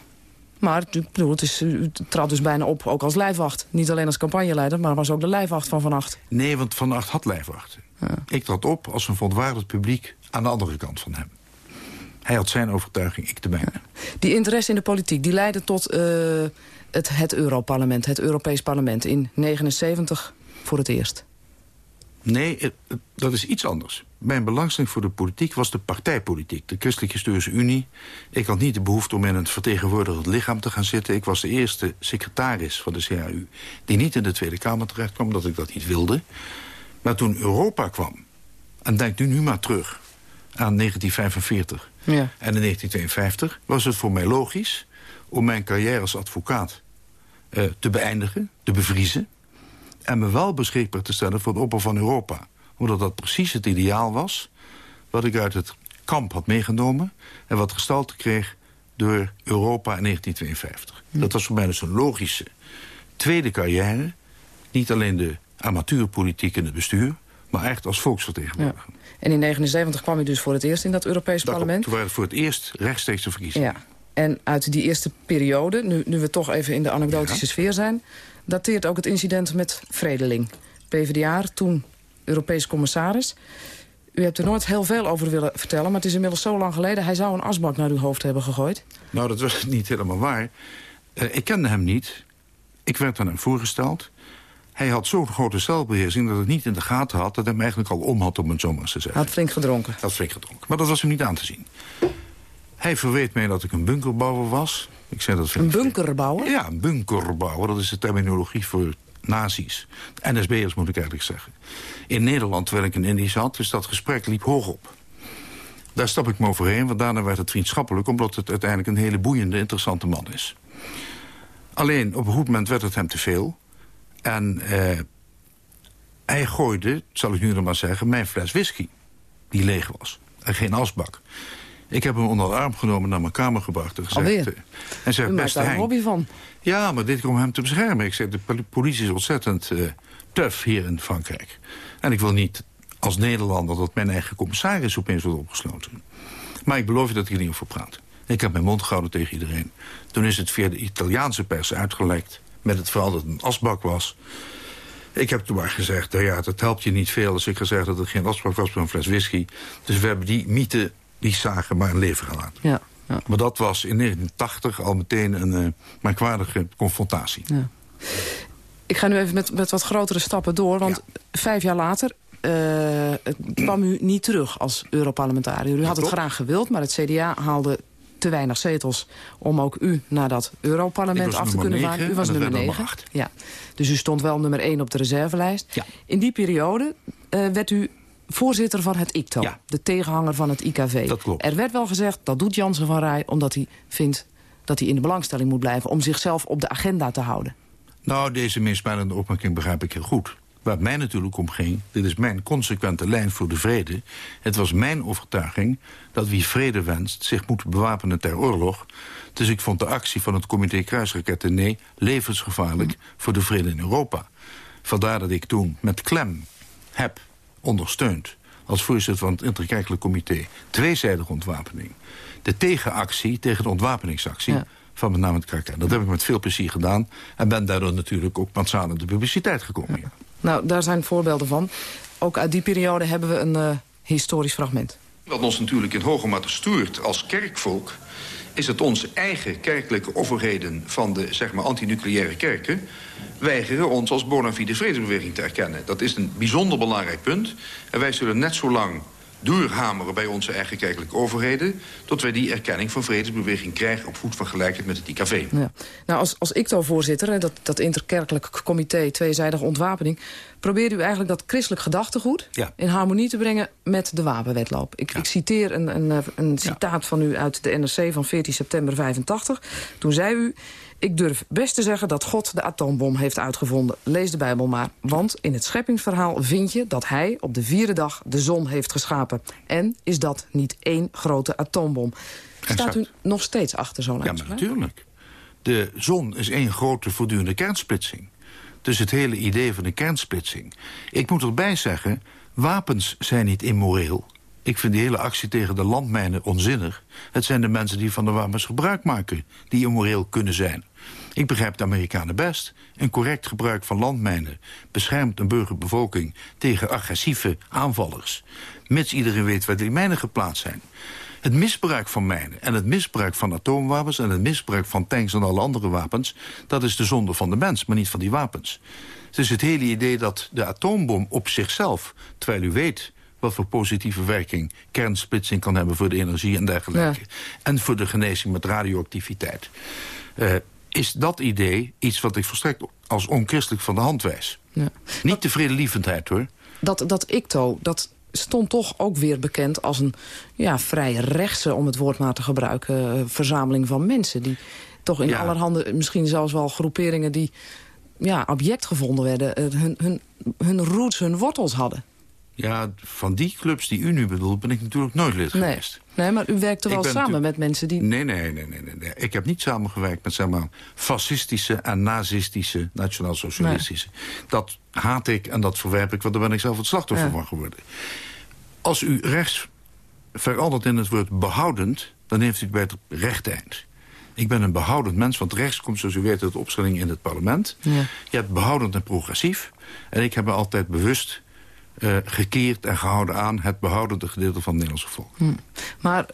Maar bedoel, het, is, u trad dus bijna op, ook als lijfwacht. Niet alleen als campagneleider, maar was ook de lijfwacht van Van Acht. Nee, want Van Acht had lijfwachten. Ja. Ik trad op als een verontwaardigd publiek aan de andere kant van hem. Hij had zijn overtuiging, ik de mijne. Die interesse in de politiek die leidde tot uh, het, het Europarlement, het Europees Parlement... in 79 voor het eerst. Nee, dat is iets anders. Mijn belangstelling voor de politiek was de partijpolitiek. De Christelijke Historische Unie. Ik had niet de behoefte om in een vertegenwoordigend lichaam te gaan zitten. Ik was de eerste secretaris van de CAU... die niet in de Tweede Kamer terecht kwam, omdat ik dat niet wilde. Maar toen Europa kwam... en denk nu, nu maar terug aan 1945 ja. en in 1952... was het voor mij logisch om mijn carrière als advocaat uh, te beëindigen, te bevriezen... en me wel beschikbaar te stellen voor het opbouw van Europa. Omdat dat precies het ideaal was wat ik uit het kamp had meegenomen... en wat gestalte kreeg door Europa in 1952. Hm. Dat was voor mij dus een logische tweede carrière. Niet alleen de amateurpolitiek in het bestuur... maar echt als volksvertegenwoordiger. Ja. En in 1979 kwam u dus voor het eerst in dat Europees parlement. Toen waren het voor het eerst rechtstreeks de verkiezingen. Ja. En uit die eerste periode, nu, nu we toch even in de anekdotische sfeer zijn... dateert ook het incident met Vredeling. PvdA, toen Europees commissaris. U hebt er nooit heel veel over willen vertellen, maar het is inmiddels zo lang geleden... hij zou een asbak naar uw hoofd hebben gegooid. Nou, dat was niet helemaal waar. Uh, ik kende hem niet. Ik werd aan hem voorgesteld. Hij had zo'n grote zelfbeheersing dat het niet in de gaten had... dat hij hem eigenlijk al om had, om het zo maar te zeggen. Had flink gedronken. Had flink gedronken. Maar dat was hem niet aan te zien. Hij verweet mij dat ik een bunkerbouwer was. Ik zei dat een bunkerbouwer? Ja, een bunkerbouwer. Dat is de terminologie voor nazi's. NSB'ers moet ik eigenlijk zeggen. In Nederland, terwijl ik in Indië zat, dus dat gesprek liep hoog op. Daar stap ik me overheen, want daarna werd het vriendschappelijk... omdat het uiteindelijk een hele boeiende, interessante man is. Alleen, op een goed moment werd het hem te veel. En eh, hij gooide, zal ik nu nog maar zeggen, mijn fles whisky. Die leeg was. En geen asbak. Ik heb hem onder de arm genomen naar mijn kamer gebracht. En gezegd, Alweer? eh, en zei, beste daar een hobby van. ja, maar dit om hem te beschermen. Ik zeg, de poli- politie is ontzettend eh tough hier in Frankrijk. En ik wil niet als Nederlander dat mijn eigen commissaris opeens wordt opgesloten. Maar ik beloof je dat ik er niet over praat. Ik heb mijn mond gehouden tegen iedereen. Toen is het via de Italiaanse pers uitgelekt... met het verhaal dat het een asbak was. Ik heb toen maar gezegd, nou ja, dat helpt je niet veel... als ik gezegd dat het geen asbak was, maar een fles whisky. Dus we hebben die mythe, die zagen maar een leven gelaten. Ja, ja. Maar dat was in 1980 al meteen een eh, merkwaardige confrontatie. Ja. Ik ga nu even met, met wat grotere stappen door. Want vijf jaar later eh, het kwam u niet terug als Europarlementariër. U had het graag gewild, maar het CDA haalde te weinig zetels... om ook u naar dat Europarlement af te kunnen varen. U was nummer werd nummer 9. acht. Ja. Dus u stond wel nummer 1 op de reservelijst. Ja. In die periode eh, werd u voorzitter van het ICTO. Ja. De tegenhanger van het IKV. Dat klopt. Er werd wel gezegd, dat doet Jansen van Rij... omdat hij vindt dat hij in de belangstelling moet blijven... om zichzelf op de agenda te houden. Nou, deze meesmalende opmerking begrijp ik heel goed. Waar het mij natuurlijk om ging, dit is mijn consequente lijn voor de vrede... het was mijn overtuiging dat wie vrede wenst zich moet bewapenen ter oorlog. Dus ik vond de actie van het comité Kruisraketten nee levensgevaarlijk voor de vrede in Europa. Vandaar dat ik toen met klem heb ondersteund als voorzitter van het interkerkelijk comité tweezijdige ontwapening. De tegenactie tegen de ontwapeningsactie Ja. van met name het kraken. Dat heb ik met veel plezier gedaan en ben daardoor natuurlijk ook massaal in de publiciteit gekomen. ja. Nou, daar zijn voorbeelden van. Ook uit die periode hebben we een eh, historisch fragment. Wat ons natuurlijk in hoge mate stoort als kerkvolk... is dat onze eigen kerkelijke overheden van de zeg maar, antinucleaire kerken... weigeren ons als bona fide vredesbeweging te erkennen. Dat is een bijzonder belangrijk punt. En wij zullen net zo lang doorhameren bij onze eigen kerkelijke overheden... tot wij die erkenning van vredesbeweging krijgen... op voet van gelijkheid met het IKV. Ja. Nou, als, als ICTO-voorzitter, hè, dat, dat interkerkelijk comité tweezijdige ontwapening... probeert u eigenlijk dat christelijk gedachtegoed Ja. in harmonie te brengen met de wapenwetloop. Ik, ik citeer een, een, een citaat van u uit de NRC van 14 september 85. Toen zei u... Ik durf best te zeggen dat God de atoombom heeft uitgevonden. Lees de Bijbel maar. Want in het scheppingsverhaal vind je dat hij op de vierde dag de zon heeft geschapen. En is dat niet één grote atoombom? Staat u nog steeds achter zo'n Ja, maar uitspraak? natuurlijk. De zon is één grote voortdurende kernsplitsing. Dus het hele idee van een kernsplitsing. Ik moet erbij zeggen, wapens zijn niet immoreel. Ik vind die hele actie tegen de landmijnen onzinnig. Het zijn de mensen die van de wapens gebruik maken... die immoreel kunnen zijn. Ik begrijp de Amerikanen best. Een correct gebruik van landmijnen beschermt een burgerbevolking... tegen agressieve aanvallers. Mits iedereen weet waar die mijnen geplaatst zijn. Het misbruik van mijnen en het misbruik van atoomwapens... en het misbruik van tanks en alle andere wapens... dat is de zonde van de mens, maar niet van die wapens. Dus het hele idee dat de atoombom op zichzelf... terwijl u weet wat voor positieve werking kernsplitsing kan hebben... voor de energie en dergelijke. En voor de genezing met radioactiviteit. eh, is dat idee iets wat ik volstrekt als onchristelijk van de hand wijs. Ja. Niet de vredelievendheid, hoor. dat, dat ICTO, dat stond toch ook weer bekend als een ja, vrij rechtse, om het woord maar te gebruiken, eh, verzameling van mensen. Die toch in Ja. allerhande, misschien zelfs wel groeperingen die ja, object gevonden werden, eh, hun, hun, hun roots, hun wortels hadden. Ja, van die clubs die u nu bedoelt, ben ik natuurlijk nooit lid Nee. geweest. nee, maar u werkte Ik wel samen met mensen die... Nee, nee, nee, nee, nee. Ik heb niet samengewerkt met zeg maar, fascistische en nazistische nationaal-socialistische. Dat haat ik en dat verwerp ik, want daar ben ik zelf het slachtoffer Ja. van geworden. Als u rechts verandert in het woord behoudend, dan heeft u het bij het rechte eind. Ik ben een behoudend mens, want rechts komt, zoals u weet, uit de opstelling in het parlement. Ja. Je hebt behoudend en progressief. En ik heb me altijd bewust eh, gekeerd en gehouden aan het behoudende gedeelte van het Nederlandse volk. Maar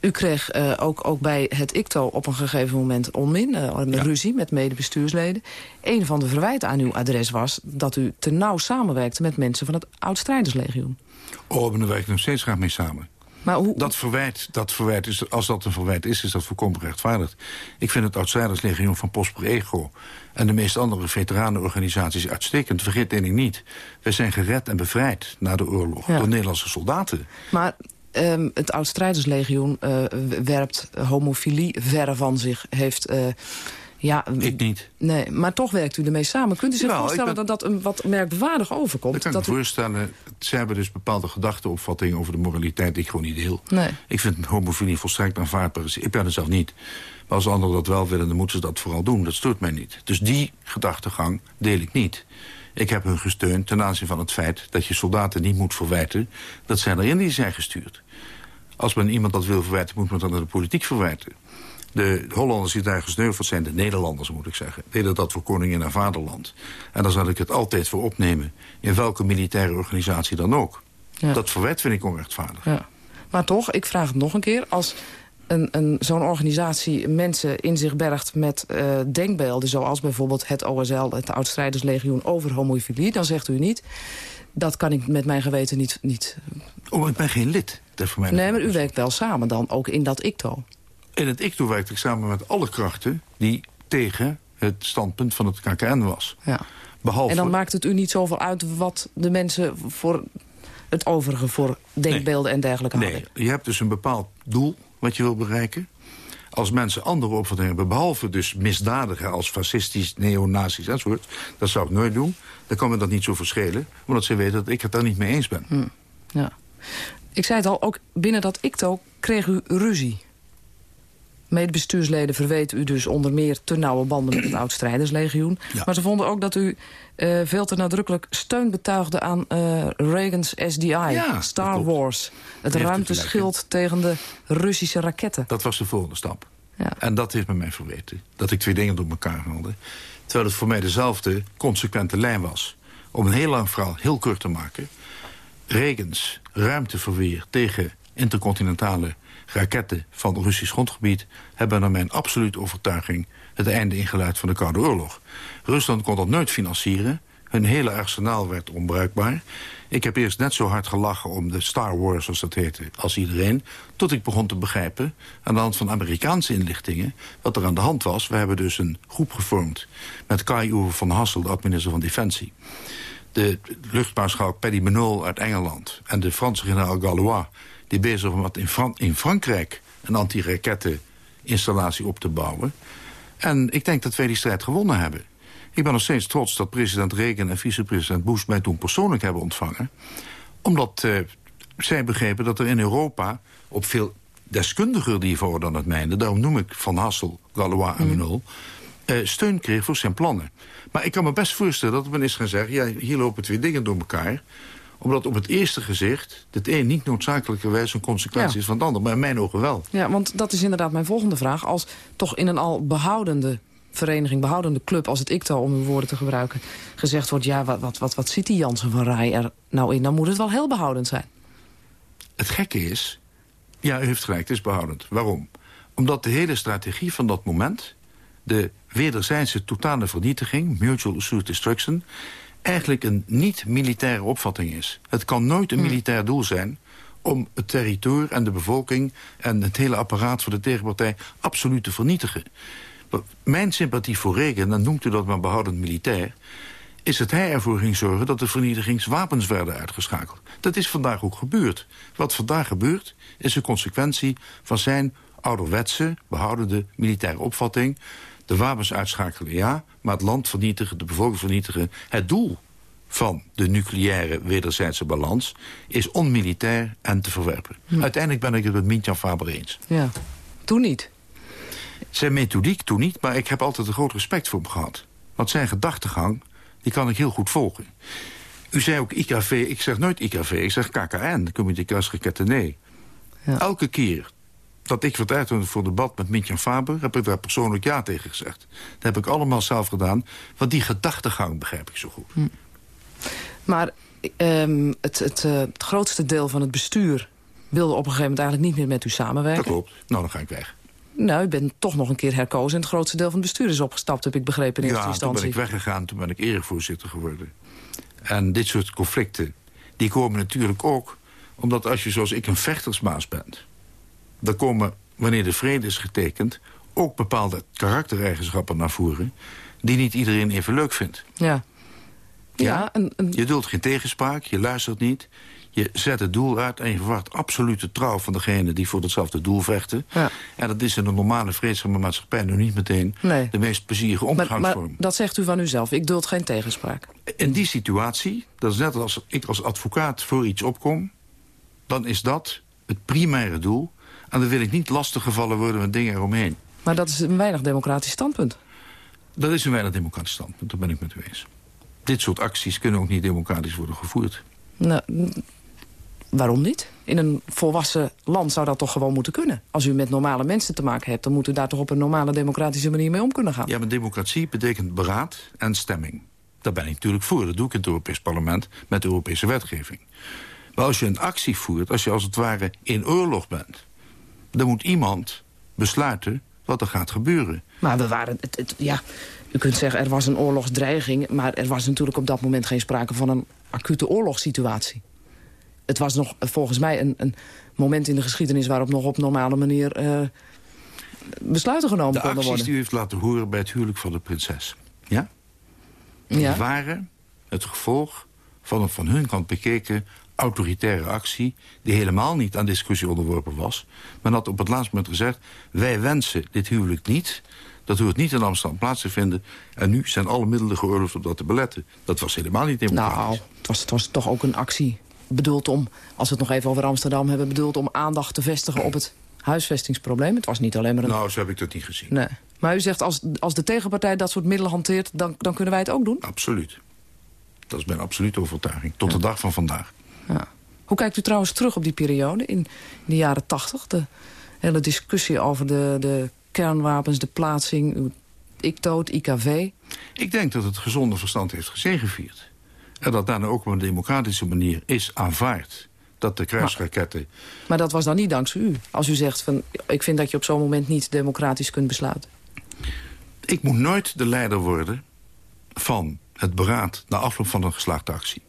u kreeg eh, ook, ook bij het ICTO op een gegeven moment onmin, eh, een Ja. ruzie met medebestuursleden. Een van de verwijten aan uw adres was dat u te nauw samenwerkte met mensen van het Oud-Strijderslegioen. Oh, maar daar werk ik nog steeds graag mee samen. Maar hoe, Dat verwijt, dat verwijt is, als dat een verwijt is, is dat volkomen gerechtvaardigd. Ik vind het Outstriderslegioen van Prosper Ego... en de meeste andere veteranenorganisaties uitstekend. Vergeet één ding niet. Wij zijn gered en bevrijd na de oorlog Ja. door Nederlandse soldaten. Maar ehm, het Oud-Strijderslegioen uh, werpt homofilie verre van zich. Heeft... Uh, ja, ik niet. Nee, maar toch werkt u ermee samen. Kunt u zich voorstellen dat dat een wat merkwaardig overkomt? Ik kan dat me voorstellen, ze hebben dus bepaalde gedachteopvattingen over de moraliteit die ik gewoon niet deel. Nee. Ik vind homofilie volstrekt aanvaardbaar. Ik ben er zelf niet. Maar als anderen dat wel willen, dan moeten ze dat vooral doen. Dat stoort mij niet. Dus die gedachtegang deel ik niet. Ik heb hun gesteund ten aanzien van het feit dat je soldaten niet moet verwijten... dat zij erin die zijn gestuurd. Als men iemand dat wil verwijten, moet men dat aan de politiek verwijten. De Hollanders die daar gesneuveld zijn, de Nederlanders moet ik zeggen... deden dat voor koningin en vaderland. En daar zal ik het altijd voor opnemen. In welke militaire organisatie dan ook. Ja. Dat verwijt vind ik onrechtvaardig. Ja. Maar toch, ik vraag het nog een keer... als een, een, zo'n organisatie mensen in zich bergt met uh, denkbeelden... zoals bijvoorbeeld het OSL, het Oudstrijderslegioen, over homofilie... dan zegt u niet, dat kan ik met mijn geweten niet... niet... Oh, ik ben geen lid. Mij nee, maar u werkt wel samen dan, ook in dat ICTO. In het ICTO werkte ik samen met alle krachten... die tegen het standpunt van het KKN was. Ja. Behalve... En dan maakt het u niet zoveel uit wat de mensen voor het overige... voor denkbeelden nee. en dergelijke nee. hadden? Je hebt dus een bepaald doel wat je wil bereiken. Als mensen andere opvattingen hebben, behalve dus misdadigen als fascistisch, neonazies enzovoort, dat zou ik nooit doen. Dan kan me dat niet zo verschillen, omdat ze weten dat ik het daar niet mee eens ben. Hm. Ja. Ik zei het al, ook binnen dat ICTO kreeg u ruzie. Medebestuursleden verweten u dus onder meer te nauwe banden met het Oud-Strijderslegioen. Ja. Maar ze vonden ook dat u uh, veel te nadrukkelijk steun betuigde aan uh, Reagan's SDI, Ja, Star. Wars. Het ruimteschild tegen de Russische raketten. Dat was de volgende stap. Ja. En dat heeft men mij verweten. Dat ik twee dingen door elkaar haalde. Terwijl het voor mij dezelfde consequente lijn was. Om een heel lang verhaal heel kort te maken. Reagan's ruimteverweer tegen intercontinentale raketten van Russisch grondgebied... hebben naar mijn absolute overtuiging het einde ingeluid van de Koude Oorlog. Rusland kon dat nooit financieren. Hun hele arsenaal werd onbruikbaar. Ik heb eerst net zo hard gelachen om de Star Wars, zoals dat heette, als iedereen. Tot ik begon te begrijpen, aan de hand van Amerikaanse inlichtingen... wat er aan de hand was. We hebben dus een groep gevormd met Kai Uwe van Hassel, de minister van Defensie. De luchtmaarschalk Paddy Menol uit Engeland en de Franse generaal Gallois... die bezig was in, Fran in Frankrijk een anti-raketteninstallatie op te bouwen. En ik denk dat wij die strijd gewonnen hebben. Ik ben nog steeds trots dat president Reagan en vicepresident Bush mij toen persoonlijk hebben ontvangen. Omdat uh, zij begrepen dat er in Europa op veel deskundiger niveau dan het mijne... daarom noem ik Van Hassel, Gallois en Minol... Uh, steun kreeg voor zijn plannen. Maar ik kan me best voorstellen dat men is gaan zeggen... ja, hier lopen twee dingen door elkaar omdat op het eerste gezicht het een niet noodzakelijkerwijs een consequentie Ja. is van het ander. Maar in mijn ogen wel. Ja, want dat is inderdaad mijn volgende vraag. Als toch in een al behoudende vereniging, behoudende club... als het ICTO, om uw woorden te gebruiken, gezegd wordt... ja, wat, wat, wat, wat ziet die Jansen van Rij er nou in? Dan moet het wel heel behoudend zijn. Het gekke is, ja, u heeft gelijk, het is behoudend. Waarom? Omdat de hele strategie van dat moment... de wederzijdse totale vernietiging, mutual assured destruction... eigenlijk een niet-militaire opvatting is. Het kan nooit een militair doel zijn om het territorium en de bevolking... en het hele apparaat voor de tegenpartij absoluut te vernietigen. Mijn sympathie voor Reagan, dan noemt u dat maar behoudend militair... is dat hij ervoor ging zorgen dat de vernietigingswapens werden uitgeschakeld. Dat is vandaag ook gebeurd. Wat vandaag gebeurt, is een consequentie van zijn ouderwetse, behoudende militaire opvatting. De wapens uitschakelen, ja, maar het land vernietigen, de bevolking vernietigen. Het doel van de nucleaire wederzijdse balans is onmilitair en te verwerpen. Uiteindelijk ben ik het met Mintjan Faber eens. Ja, toen niet. Zijn methodiek toen niet, maar ik heb altijd een groot respect voor hem gehad. Want zijn gedachtegang, die kan ik heel goed volgen. U zei ook IKV, ik zeg nooit IKV, ik zeg KKN, de Communicatie nee. Ja. Elke keer dat ik werd uitgenodigd voor debat met Mintjan Faber... heb ik daar persoonlijk ja tegen gezegd. Dat heb ik allemaal zelf gedaan, want die gedachtegang begrijp ik zo goed. Hm. Maar um, het, het, uh, het grootste deel van het bestuur wilde op een gegeven moment eigenlijk niet meer met u samenwerken. Dat klopt. Nou, dan ga ik weg. Nou, ik ben toch nog een keer herkozen en het grootste deel van het bestuur is opgestapt, heb ik begrepen in ja, eerste instantie. toen ben ik weggegaan, toen ben ik erevoorzitter geworden. En dit soort conflicten, die komen natuurlijk ook... omdat als je zoals ik een vechtersmaas bent... dan komen, wanneer de vrede is getekend... ook bepaalde karaktereigenschappen naar voren... die niet iedereen even leuk vindt. Ja. Ja, een... Je duldt geen tegenspraak, je luistert niet... Je zet het doel uit en je verwacht absolute trouw van degene die voor hetzelfde doel vechten. Ja. En dat is in een normale vreedzame maatschappij nu niet meteen Nee. de meest plezierige Maar, maar omgangsvorm. dat zegt u van uzelf. Ik duld geen tegenspraak. In die situatie, dat is net als ik als advocaat voor iets opkom... dan is dat het primaire doel. En dan wil ik niet lastiggevallen worden met dingen eromheen. Maar dat is een weinig democratisch standpunt. Dat is een weinig democratisch standpunt, dat ben ik met u eens. Dit soort acties kunnen ook niet democratisch worden gevoerd. Nou, waarom niet? In een volwassen land zou dat toch gewoon moeten kunnen. Als u met normale mensen te maken hebt... dan moet u daar toch op een normale democratische manier mee om kunnen gaan. Ja, maar democratie betekent beraad en stemming. Daar ben ik natuurlijk voor. Dat doe ik in het Europees Parlement met de Europese wetgeving. Maar als je een actie voert, als je als het ware in oorlog bent... dan moet iemand besluiten wat er gaat gebeuren. Maar we waren... Het, het- ja, u kunt zeggen, er was een oorlogsdreiging... maar er was natuurlijk op dat moment geen sprake van een acute oorlogssituatie. Het was nog volgens mij een, een moment in de geschiedenis... waarop nog op normale manier eh, besluiten genomen De konden acties worden. die u heeft laten horen bij het huwelijk van de prinses... ja? Ja. waren het gevolg van een van hun kant bekeken autoritaire actie... die helemaal niet aan discussie onderworpen was. Men had op het laatste moment gezegd... wij wensen dit huwelijk niet... dat hoort niet in Amsterdam plaats te vinden... en nu zijn alle middelen geoorloofd om dat te beletten. Dat was helemaal niet democratisch. Nou, het was, het was toch ook een actie bedoeld om... als we het nog even over Amsterdam hebben... bedoeld om aandacht te vestigen op het huisvestingsprobleem. Het was niet alleen maar een... Nou, zo heb ik dat niet gezien. Nee. Maar u zegt, als, als de tegenpartij dat soort middelen hanteert... Dan, dan kunnen wij het ook doen? Absoluut. Dat is mijn absolute overtuiging. Tot de dag van vandaag. Ja. Hoe kijkt u trouwens terug op die periode in de jaren tachtig? De hele discussie over de, de kernwapens, de plaatsing... uw ICTOOT, IKV. Ik denk dat het gezonde verstand heeft gezegevierd. En dat daarna ook op een democratische manier is aanvaard... dat de kruisraketten... Maar dat was dan niet dankzij u. Als u zegt, van, ik vind dat je op zo'n moment niet democratisch kunt besluiten. Ik moet nooit de leider worden van het beraad... na afloop van een geslaagde actie.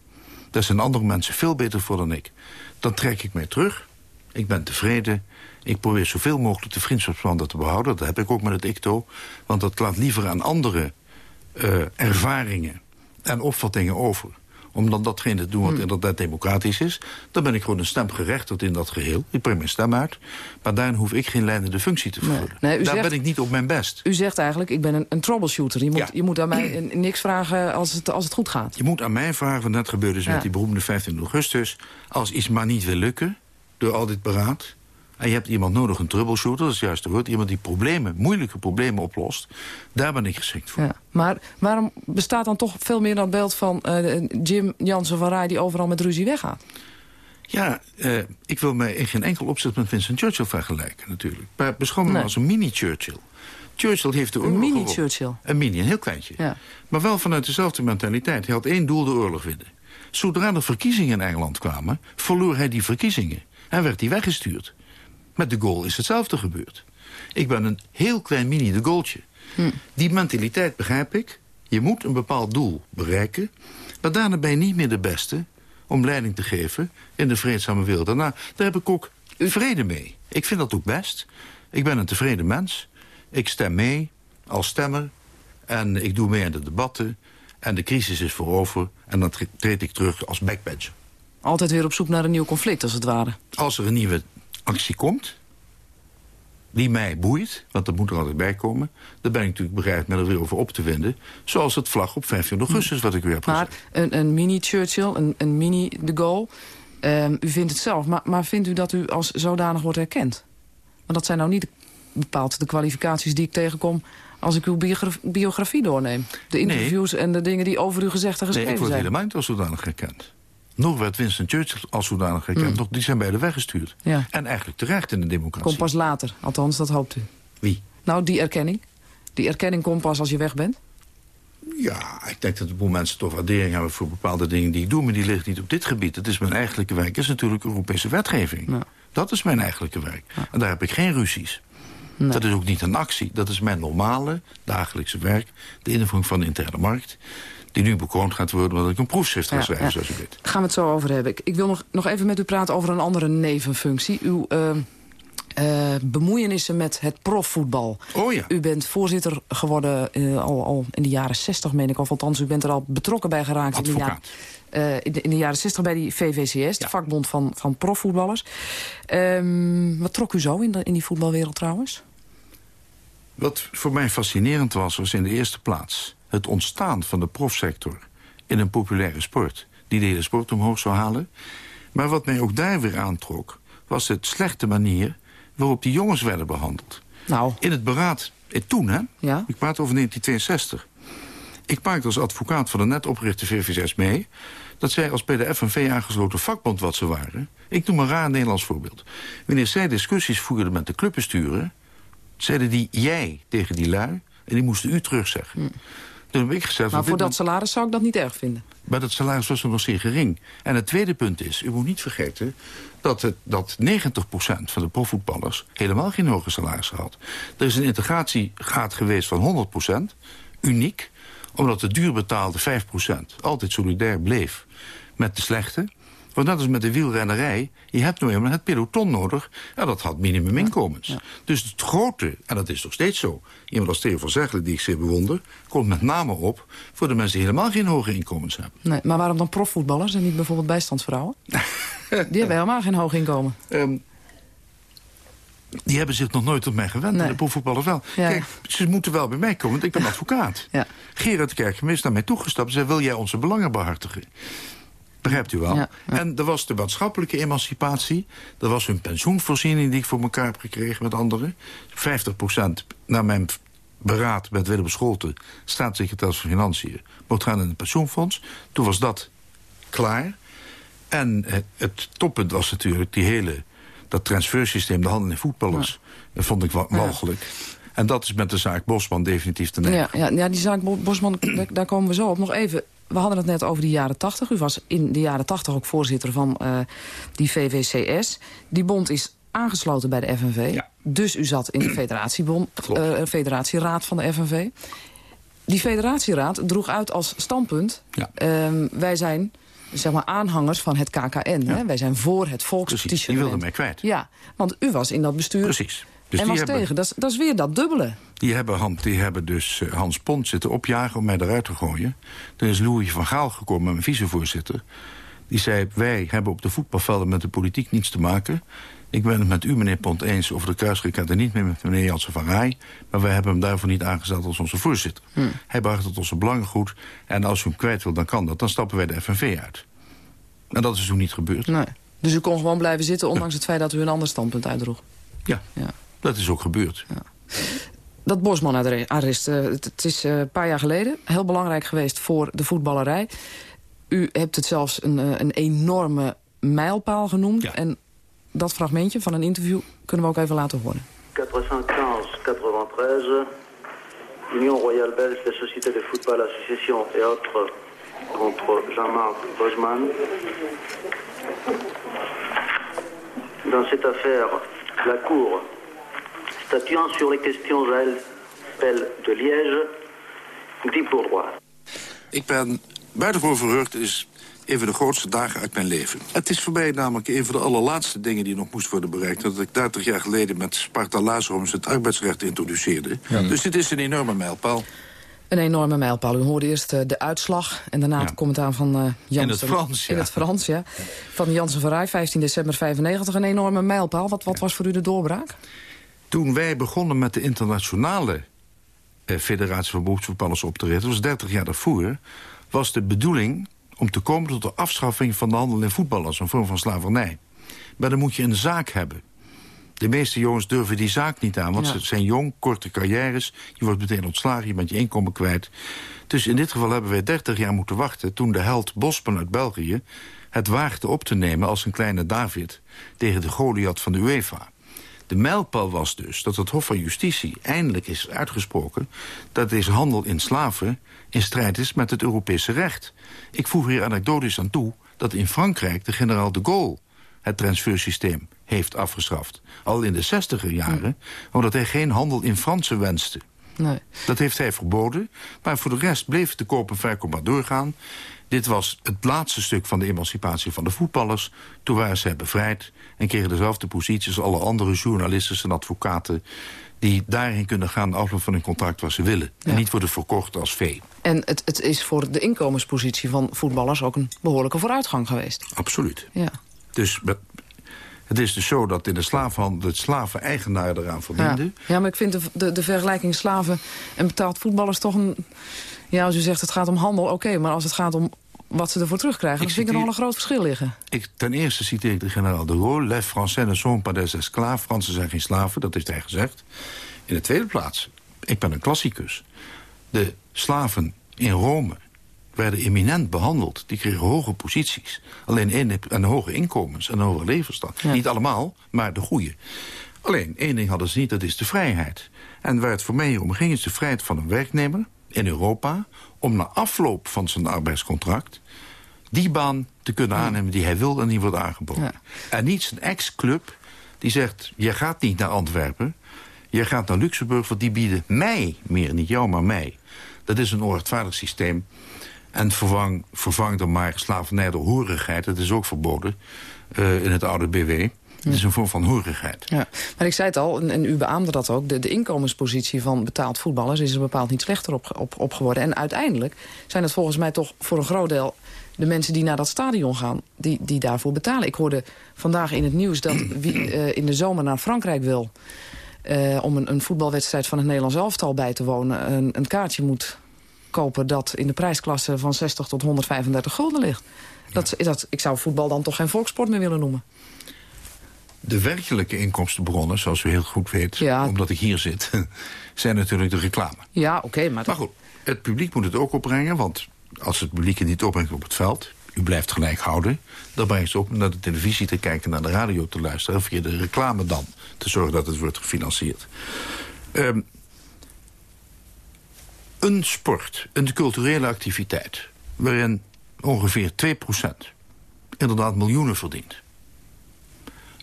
Daar zijn andere mensen veel beter voor dan ik. Dan trek ik mij terug. Ik ben tevreden. Ik probeer zoveel mogelijk de vriendschapsbanden te behouden. Dat heb ik ook met het ICTO. Want dat laat liever aan andere eh, ervaringen en opvattingen over om dan datgene te doen wat inderdaad democratisch is... dan ben ik gewoon een stemgerechtigd in dat geheel. Ik breng mijn stem uit. Maar daarin hoef ik geen leidende functie te vervullen. Nee, Daar zegt- ben ik niet op mijn best. U zegt eigenlijk, ik ben een, een troubleshooter. Je moet, Ja. je moet aan mij niks vragen als het, als het goed gaat. Je moet aan mij vragen, wat net gebeurde is Ja. met die beroemde 15 augustus... als iets maar niet wil lukken door al dit beraad... en je hebt iemand nodig, een troubleshooter, dat is juist het woord... iemand die problemen, moeilijke problemen oplost... daar ben ik geschikt voor. Ja. Maar waarom bestaat dan toch veel meer dat beeld van eh, Jim Jansen van Rij... die overal met ruzie weggaat? Ja, eh, ik wil mij in geen enkel opzet met Vincent Churchill vergelijken natuurlijk. Maar beschouw me Nee. als een mini-Churchill. Churchill heeft de Een oorlog gewonnen. mini-Churchill. Een mini, een heel kleintje. Ja. Maar wel vanuit dezelfde mentaliteit. Hij had één doel, de oorlog winnen. Zodra er verkiezingen in Engeland kwamen, verloor hij die verkiezingen. En werd hij weggestuurd. Met de Gaulle is hetzelfde gebeurd. Ik ben een heel klein mini de Gaultje. Die mentaliteit begrijp ik. Je moet een bepaald doel bereiken. Maar daarna ben je niet meer de beste om leiding te geven in de vreedzame wereld. Daarna, daar heb ik ook vrede mee. Ik vind dat ook best. Ik ben een tevreden mens. Ik stem mee als stemmer. En ik doe mee aan de debatten. En de crisis is voorover. En dan tre- treed ik terug als backbencher. Altijd weer op zoek naar een nieuw conflict, als het ware. Als er een nieuwe actie komt... die mij boeit, want dat moet er altijd bij komen... dan ben ik natuurlijk bereid me er weer over op te winden. Zoals het vlag op 15 augustus, wat ik weer heb Maar gezegd. een, een mini-Churchill, een, een mini-de Gaulle... ehm, u vindt het zelf, maar, maar vindt u dat u als zodanig wordt erkend? Want dat zijn nou niet bepaald de kwalificaties die ik tegenkom... als ik uw biogra- biografie doorneem. De interviews en de dingen die over u gezegd en Nee, geschreven ik word zijn. helemaal niet als zodanig herkend. Nog werd Winston Churchill als zodanig herkend. Mm. Nog, die zijn beide weggestuurd. Ja. En eigenlijk terecht in de democratie. Komt pas later, althans dat hoopt u. Wie? Nou, die erkenning. Die erkenning komt pas als je weg bent. Ja, ik denk dat een boel mensen toch waardering hebben voor bepaalde dingen die ik doe, maar die ligt niet op dit gebied. Het is mijn eigenlijke werk, Het is natuurlijk Europese wetgeving. Dat is mijn eigenlijke werk. En daar heb ik geen ruzies. Dat is ook niet een actie. Dat is mijn normale dagelijkse werk. De invoering van de interne markt. Die nu bekroond gaat worden omdat ik een proefschrift ga schrijven, zoals u weet. Gaan we het zo over hebben. Ik, ik wil nog, nog even met u praten over een andere nevenfunctie. Uw, eh, uh, bemoeienissen met het profvoetbal. Oh ja. U bent voorzitter geworden uh, al, al in de jaren 60, meen ik. Of althans, u bent er al betrokken bij geraakt. Advocaat. In de, uh, in, de, in de jaren 60 bij die VVCS, ja. de vakbond van, van profvoetballers. Um, wat trok u zo in, de, in die voetbalwereld trouwens? Wat voor mij fascinerend was, was in de eerste plaats... het ontstaan van de profsector in een populaire sport... die de hele sport omhoog zou halen. Maar wat mij ook daar weer aantrok... was het slechte manier waarop die jongens werden behandeld. Nou. In het beraad, eh, toen hè, ja? ik praat over 1962... ik maakte als advocaat van de net opgerichte VVS mee... dat zij als bij de FNV aangesloten vakbond wat ze waren... ik noem een raar Nederlands voorbeeld. Wanneer zij discussies voerden met de clubbesturen... zeiden die jij tegen die lui en die moesten u terugzeggen. Hm. Toen heb ik gezegd... Maar voor dat salaris zou ik dat niet erg vinden. Maar dat salaris was nog zeer gering. En het tweede punt is, u moet niet vergeten... dat, het, dat 90% van de profvoetballers helemaal geen hoger salaris had. Er is een integratiegraad geweest van 100%, uniek... omdat de duur betaalde 5% altijd solidair bleef met de slechte... Want dat is met de wielrennerij. Je hebt nu eenmaal het peloton nodig. En dat had minimuminkomens. Ja. Dus het grote, en dat is nog steeds zo... iemand als Theo van Zegelen, die ik zeer bewonder... komt met name op voor de mensen die helemaal geen hoge inkomens hebben. Nee, maar waarom dan profvoetballers en niet bijvoorbeeld bijstandsvrouwen? die hebben helemaal geen hoog inkomen. Um, die hebben zich nog nooit op mij gewend. Nee. En de profvoetballers wel. Ja. Kijk, ze moeten wel bij mij komen, want ik ben advocaat. Ja. Gerard Kerkgemist is naar mij toegestapt en zei... wil jij onze belangen behartigen? Begrijpt u wel? Ja, ja. En er was de maatschappelijke emancipatie. Er was hun pensioenvoorziening die ik voor elkaar heb gekregen met anderen. 50% naar mijn beraad met Willem Scholten... staatssecretaris van Financiën... moet gaan in het pensioenfonds. Toen was dat klaar. En het, het toppunt was natuurlijk die hele... dat transfersysteem, de handel in voetballers... dat vond ik walgelijk. En dat is met de zaak Bosman definitief te nemen. Ja, ja, ja, die zaak Bosman, daar komen we zo op. Nog even, we hadden het net over de jaren 80. U was in de jaren 80 ook voorzitter van uh, die VVCS. Die bond is aangesloten bij de FNV. Ja. Dus u zat in de federatiebond, uh, federatieraad van de FNV. Die federatieraad droeg uit als standpunt... Ja. Uh, wij zijn zeg maar, aanhangers van het KKN. Ja. Hè? Wij zijn voor het volkspetitionement. Die wilde mij kwijt. Ja, want u was in dat bestuur... Precies. Dus en die was hebben, tegen. Dat is, dat is weer dat dubbele. Die hebben, die hebben dus uh, Hans Pont zitten opjagen om mij eruit te gooien. Toen is Louis van Gaal gekomen, mijn vicevoorzitter. Die zei, wij hebben op de voetbalvelden met de politiek niets te maken. Ik ben het met u, meneer Pont, eens over de kruisgekend en niet meer met meneer Jansen van Rij. Maar wij hebben hem daarvoor niet aangesteld als onze voorzitter. Hm. Hij behartigt onze belangen goed. En als u hem kwijt wil, dan kan dat. Dan stappen wij de FNV uit. En dat is toen niet gebeurd. Nee. Dus u kon gewoon blijven zitten, ondanks het feit dat u een ander standpunt uitdroeg? Ja. ja. Dat is ook gebeurd. Ja. Dat Bosman-arrest, uh, het, het, is uh, een paar jaar geleden. Heel belangrijk geweest voor de voetballerij. U hebt het zelfs een, uh, een enorme mijlpaal genoemd. Ja. En dat fragmentje van een interview kunnen we ook even laten horen. 95-93, Union Royale Belge, la Société de Football Association et autres contre Jean-Marc Bosman. Dans cette affaire, la Cour statuant sur les questions à elle de Liège, dit pour droit. Ik ben buitengewoon verheugd. Het is een van de grootste dagen uit mijn leven. Het is voor mij namelijk een van de allerlaatste dingen die nog moest worden bereikt. Dat ik 30 jaar geleden met Sparta Lazaroms het arbeidsrecht introduceerde. Ja. Dus dit is een enorme mijlpaal. Een enorme mijlpaal. U hoorde eerst uh, de uitslag en daarna Ja. het commentaar van uh, Jansen. In het Frans, ja. In het Frans, ja. Van Jansen van Rij, 15 december 95. Een enorme mijlpaal. Wat, wat was voor u de doorbraak? Toen wij begonnen met de internationale eh, federatie van beroepsvoetballers op te richten... dat was 30 jaar daarvoor, was de bedoeling om te komen tot de afschaffing van de handel in voetballers, een vorm van slavernij. Maar dan moet je een zaak hebben. De meeste jongens durven die zaak niet aan, want Ja. ze zijn jong, korte carrières. Je wordt meteen ontslagen, je bent je inkomen kwijt. Dus in dit geval hebben wij 30 jaar moeten wachten... toen de held Bosman uit België het waagde op te nemen als een kleine David... tegen de Goliath van de UEFA. De mijlpaal was dus dat het Hof van Justitie eindelijk is uitgesproken... dat deze handel in slaven in strijd is met het Europese recht. Ik voeg hier anekdotisch aan toe dat in Frankrijk de generaal de Gaulle... het transfersysteem heeft afgeschaft. Al in de zestiger jaren, omdat hij geen handel in Fransen wenste. Nee. Dat heeft hij verboden. Maar voor de rest bleef de koop en verkoop maar doorgaan. Dit was het laatste stuk van de emancipatie van de voetballers. Toen waren zij bevrijd en kregen dezelfde posities... als alle andere journalisten en advocaten... die daarin kunnen gaan afloop van hun contract waar ze willen. En niet worden verkocht als vee. En het, het is voor de inkomenspositie van voetballers... ook een behoorlijke vooruitgang geweest. Absoluut. Ja. Dus het is dus zo dat in de slavenhandel... het slaven-eigenaar eraan Ja. verdiende. ja, maar ik vind de, de, de vergelijking slaven en betaald voetballers toch een... Ja, als u zegt het gaat om handel, oké. maar als het gaat om wat ze ervoor terugkrijgen... dan vind ik er nogal een groot verschil liggen. Ik, ten eerste citeer ik de generaal de Gaulle... Les Français ne sont pas des esclaves. Fransen zijn geen slaven, dat heeft hij gezegd. In de tweede plaats, ik ben een klassicus. De slaven in Rome werden eminent behandeld. Die kregen hoge posities. Alleen één, en hoge inkomens en een hoge levensstand. Niet allemaal, maar de goede. Alleen, één ding hadden ze niet, dat is de vrijheid. En waar het voor mij om ging, is de vrijheid van een werknemer in Europa... om na afloop van zijn arbeidscontract die baan te kunnen aannemen die hij wil en die wordt aangeboden. En niet zijn ex-club die zegt, je gaat niet naar Antwerpen... je gaat naar Luxemburg, want die bieden mij meer, niet jou, maar mij. Dat is een onrechtvaardig systeem. En vervang, vervang dan maar slavernij door horigheid. Dat is ook verboden eh, in het oude BW. Het is een vorm van horigheid. Ja, maar ik zei het al, en, en u beaamde dat ook... De, de inkomenspositie van betaald voetballers is er bepaald niet slechter op, op, op geworden. En uiteindelijk zijn het volgens mij toch voor een groot deel... de mensen die naar dat stadion gaan, die, die daarvoor betalen. Ik hoorde vandaag in het nieuws dat wie eh, in de zomer naar Frankrijk wil... eh, om een, een voetbalwedstrijd van het Nederlands elftal bij te wonen... een, een kaartje moet kopen dat in de prijsklasse van 60 tot 135 gulden ligt. Dat, dat, ik zou voetbal dan toch geen volkssport meer willen noemen. De werkelijke inkomstenbronnen, zoals u heel goed weet... omdat ik hier zit, zijn natuurlijk de reclame. Ja, oké, maar... Maar goed, het publiek moet het ook opbrengen, want als het publiek het niet opbrengt op het veld... u blijft gelijk houden, dan brengt ze op naar de televisie te kijken... naar de radio te luisteren, via de reclame dan... te zorgen dat het wordt gefinancierd. Ehm, een sport, een culturele activiteit... waarin ongeveer 2% inderdaad miljoenen verdient...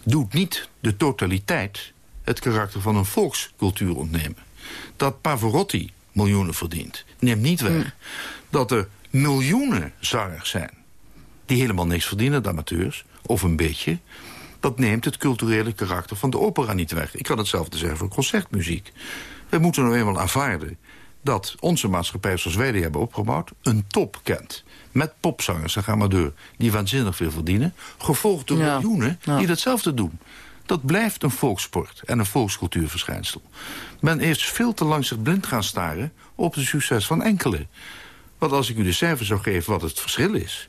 doet niet de totaliteit het karakter van een volkscultuur ontnemen. Dat Pavarotti miljoenen verdient, neemt niet weg... dat er miljoenen zangers zijn die helemaal niks verdienen, de amateurs... of een beetje, dat neemt het culturele karakter van de opera niet weg. Ik kan hetzelfde zeggen voor concertmuziek. We moeten nou eenmaal aanvaarden dat onze maatschappij zoals wij die hebben opgebouwd... een top kent. Met popzangers, en door, die waanzinnig veel verdienen... gevolgd door Ja. miljoenen Ja. die datzelfde doen. Dat blijft een volkssport en een volkscultuurverschijnsel. Men heeft veel te lang zich blind gaan staren op het succes van enkele. Want als ik u de cijfers zou geven wat het verschil is...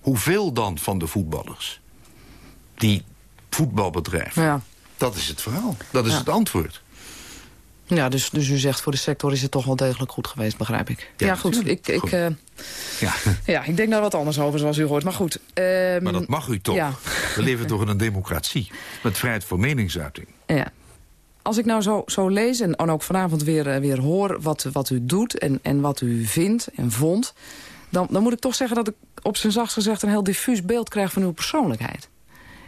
hoeveel dan van de voetballers die voetbal bedrijven... Ja. dat is het verhaal, dat is het antwoord. Ja, dus, dus u zegt voor de sector is het toch wel degelijk goed geweest, begrijp ik. Ja, goed. Ik, ik, Goed. eh, Ja. ja, ik denk daar wat anders over, zoals u hoort. Maar goed. ehm, Maar dat mag u toch? Ja. We leven toch in een democratie met vrijheid voor meningsuiting. Ja. Als ik nou zo, zo lees en, en ook vanavond weer, eh, weer hoor wat, wat u doet en, en wat u vindt en vond... Dan, dan moet ik toch zeggen dat ik op zijn zachtst gezegd... een heel diffuus beeld krijg van uw persoonlijkheid.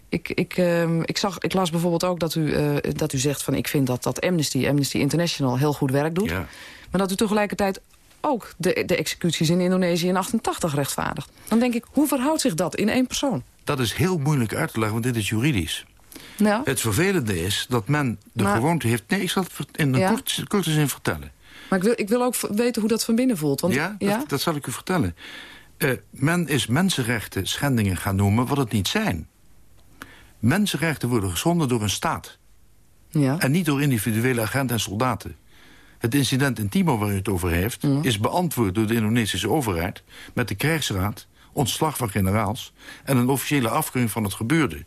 Ik, ik, ehm, ik, zag, ik las bijvoorbeeld ook dat u, eh, dat u zegt van... ik vind dat, dat Amnesty, Amnesty International heel goed werk doet. Ja. Maar dat u tegelijkertijd ook de, de executies in Indonesië in 88 rechtvaardigt. Dan denk ik, hoe verhoudt zich dat in één persoon? Dat is heel moeilijk uit te leggen, want dit is juridisch. Nou, Het vervelende is dat men de Maar- gewoonte heeft... Nee, ik zal het in een Ja? kort, korte zin vertellen. maar ik wil, ik wil ook weten hoe dat van binnen voelt. Want, ja, dat, dat zal ik u vertellen. Eh, men is mensenrechten schendingen gaan noemen wat het niet zijn. Mensenrechten worden geschonden door een staat. Ja. En niet door individuele agenten en soldaten. Het incident in Timor waar u het over heeft... is beantwoord door de Indonesische overheid... met de krijgsraad, ontslag van generaals... en een officiële afkeuring van het gebeurde.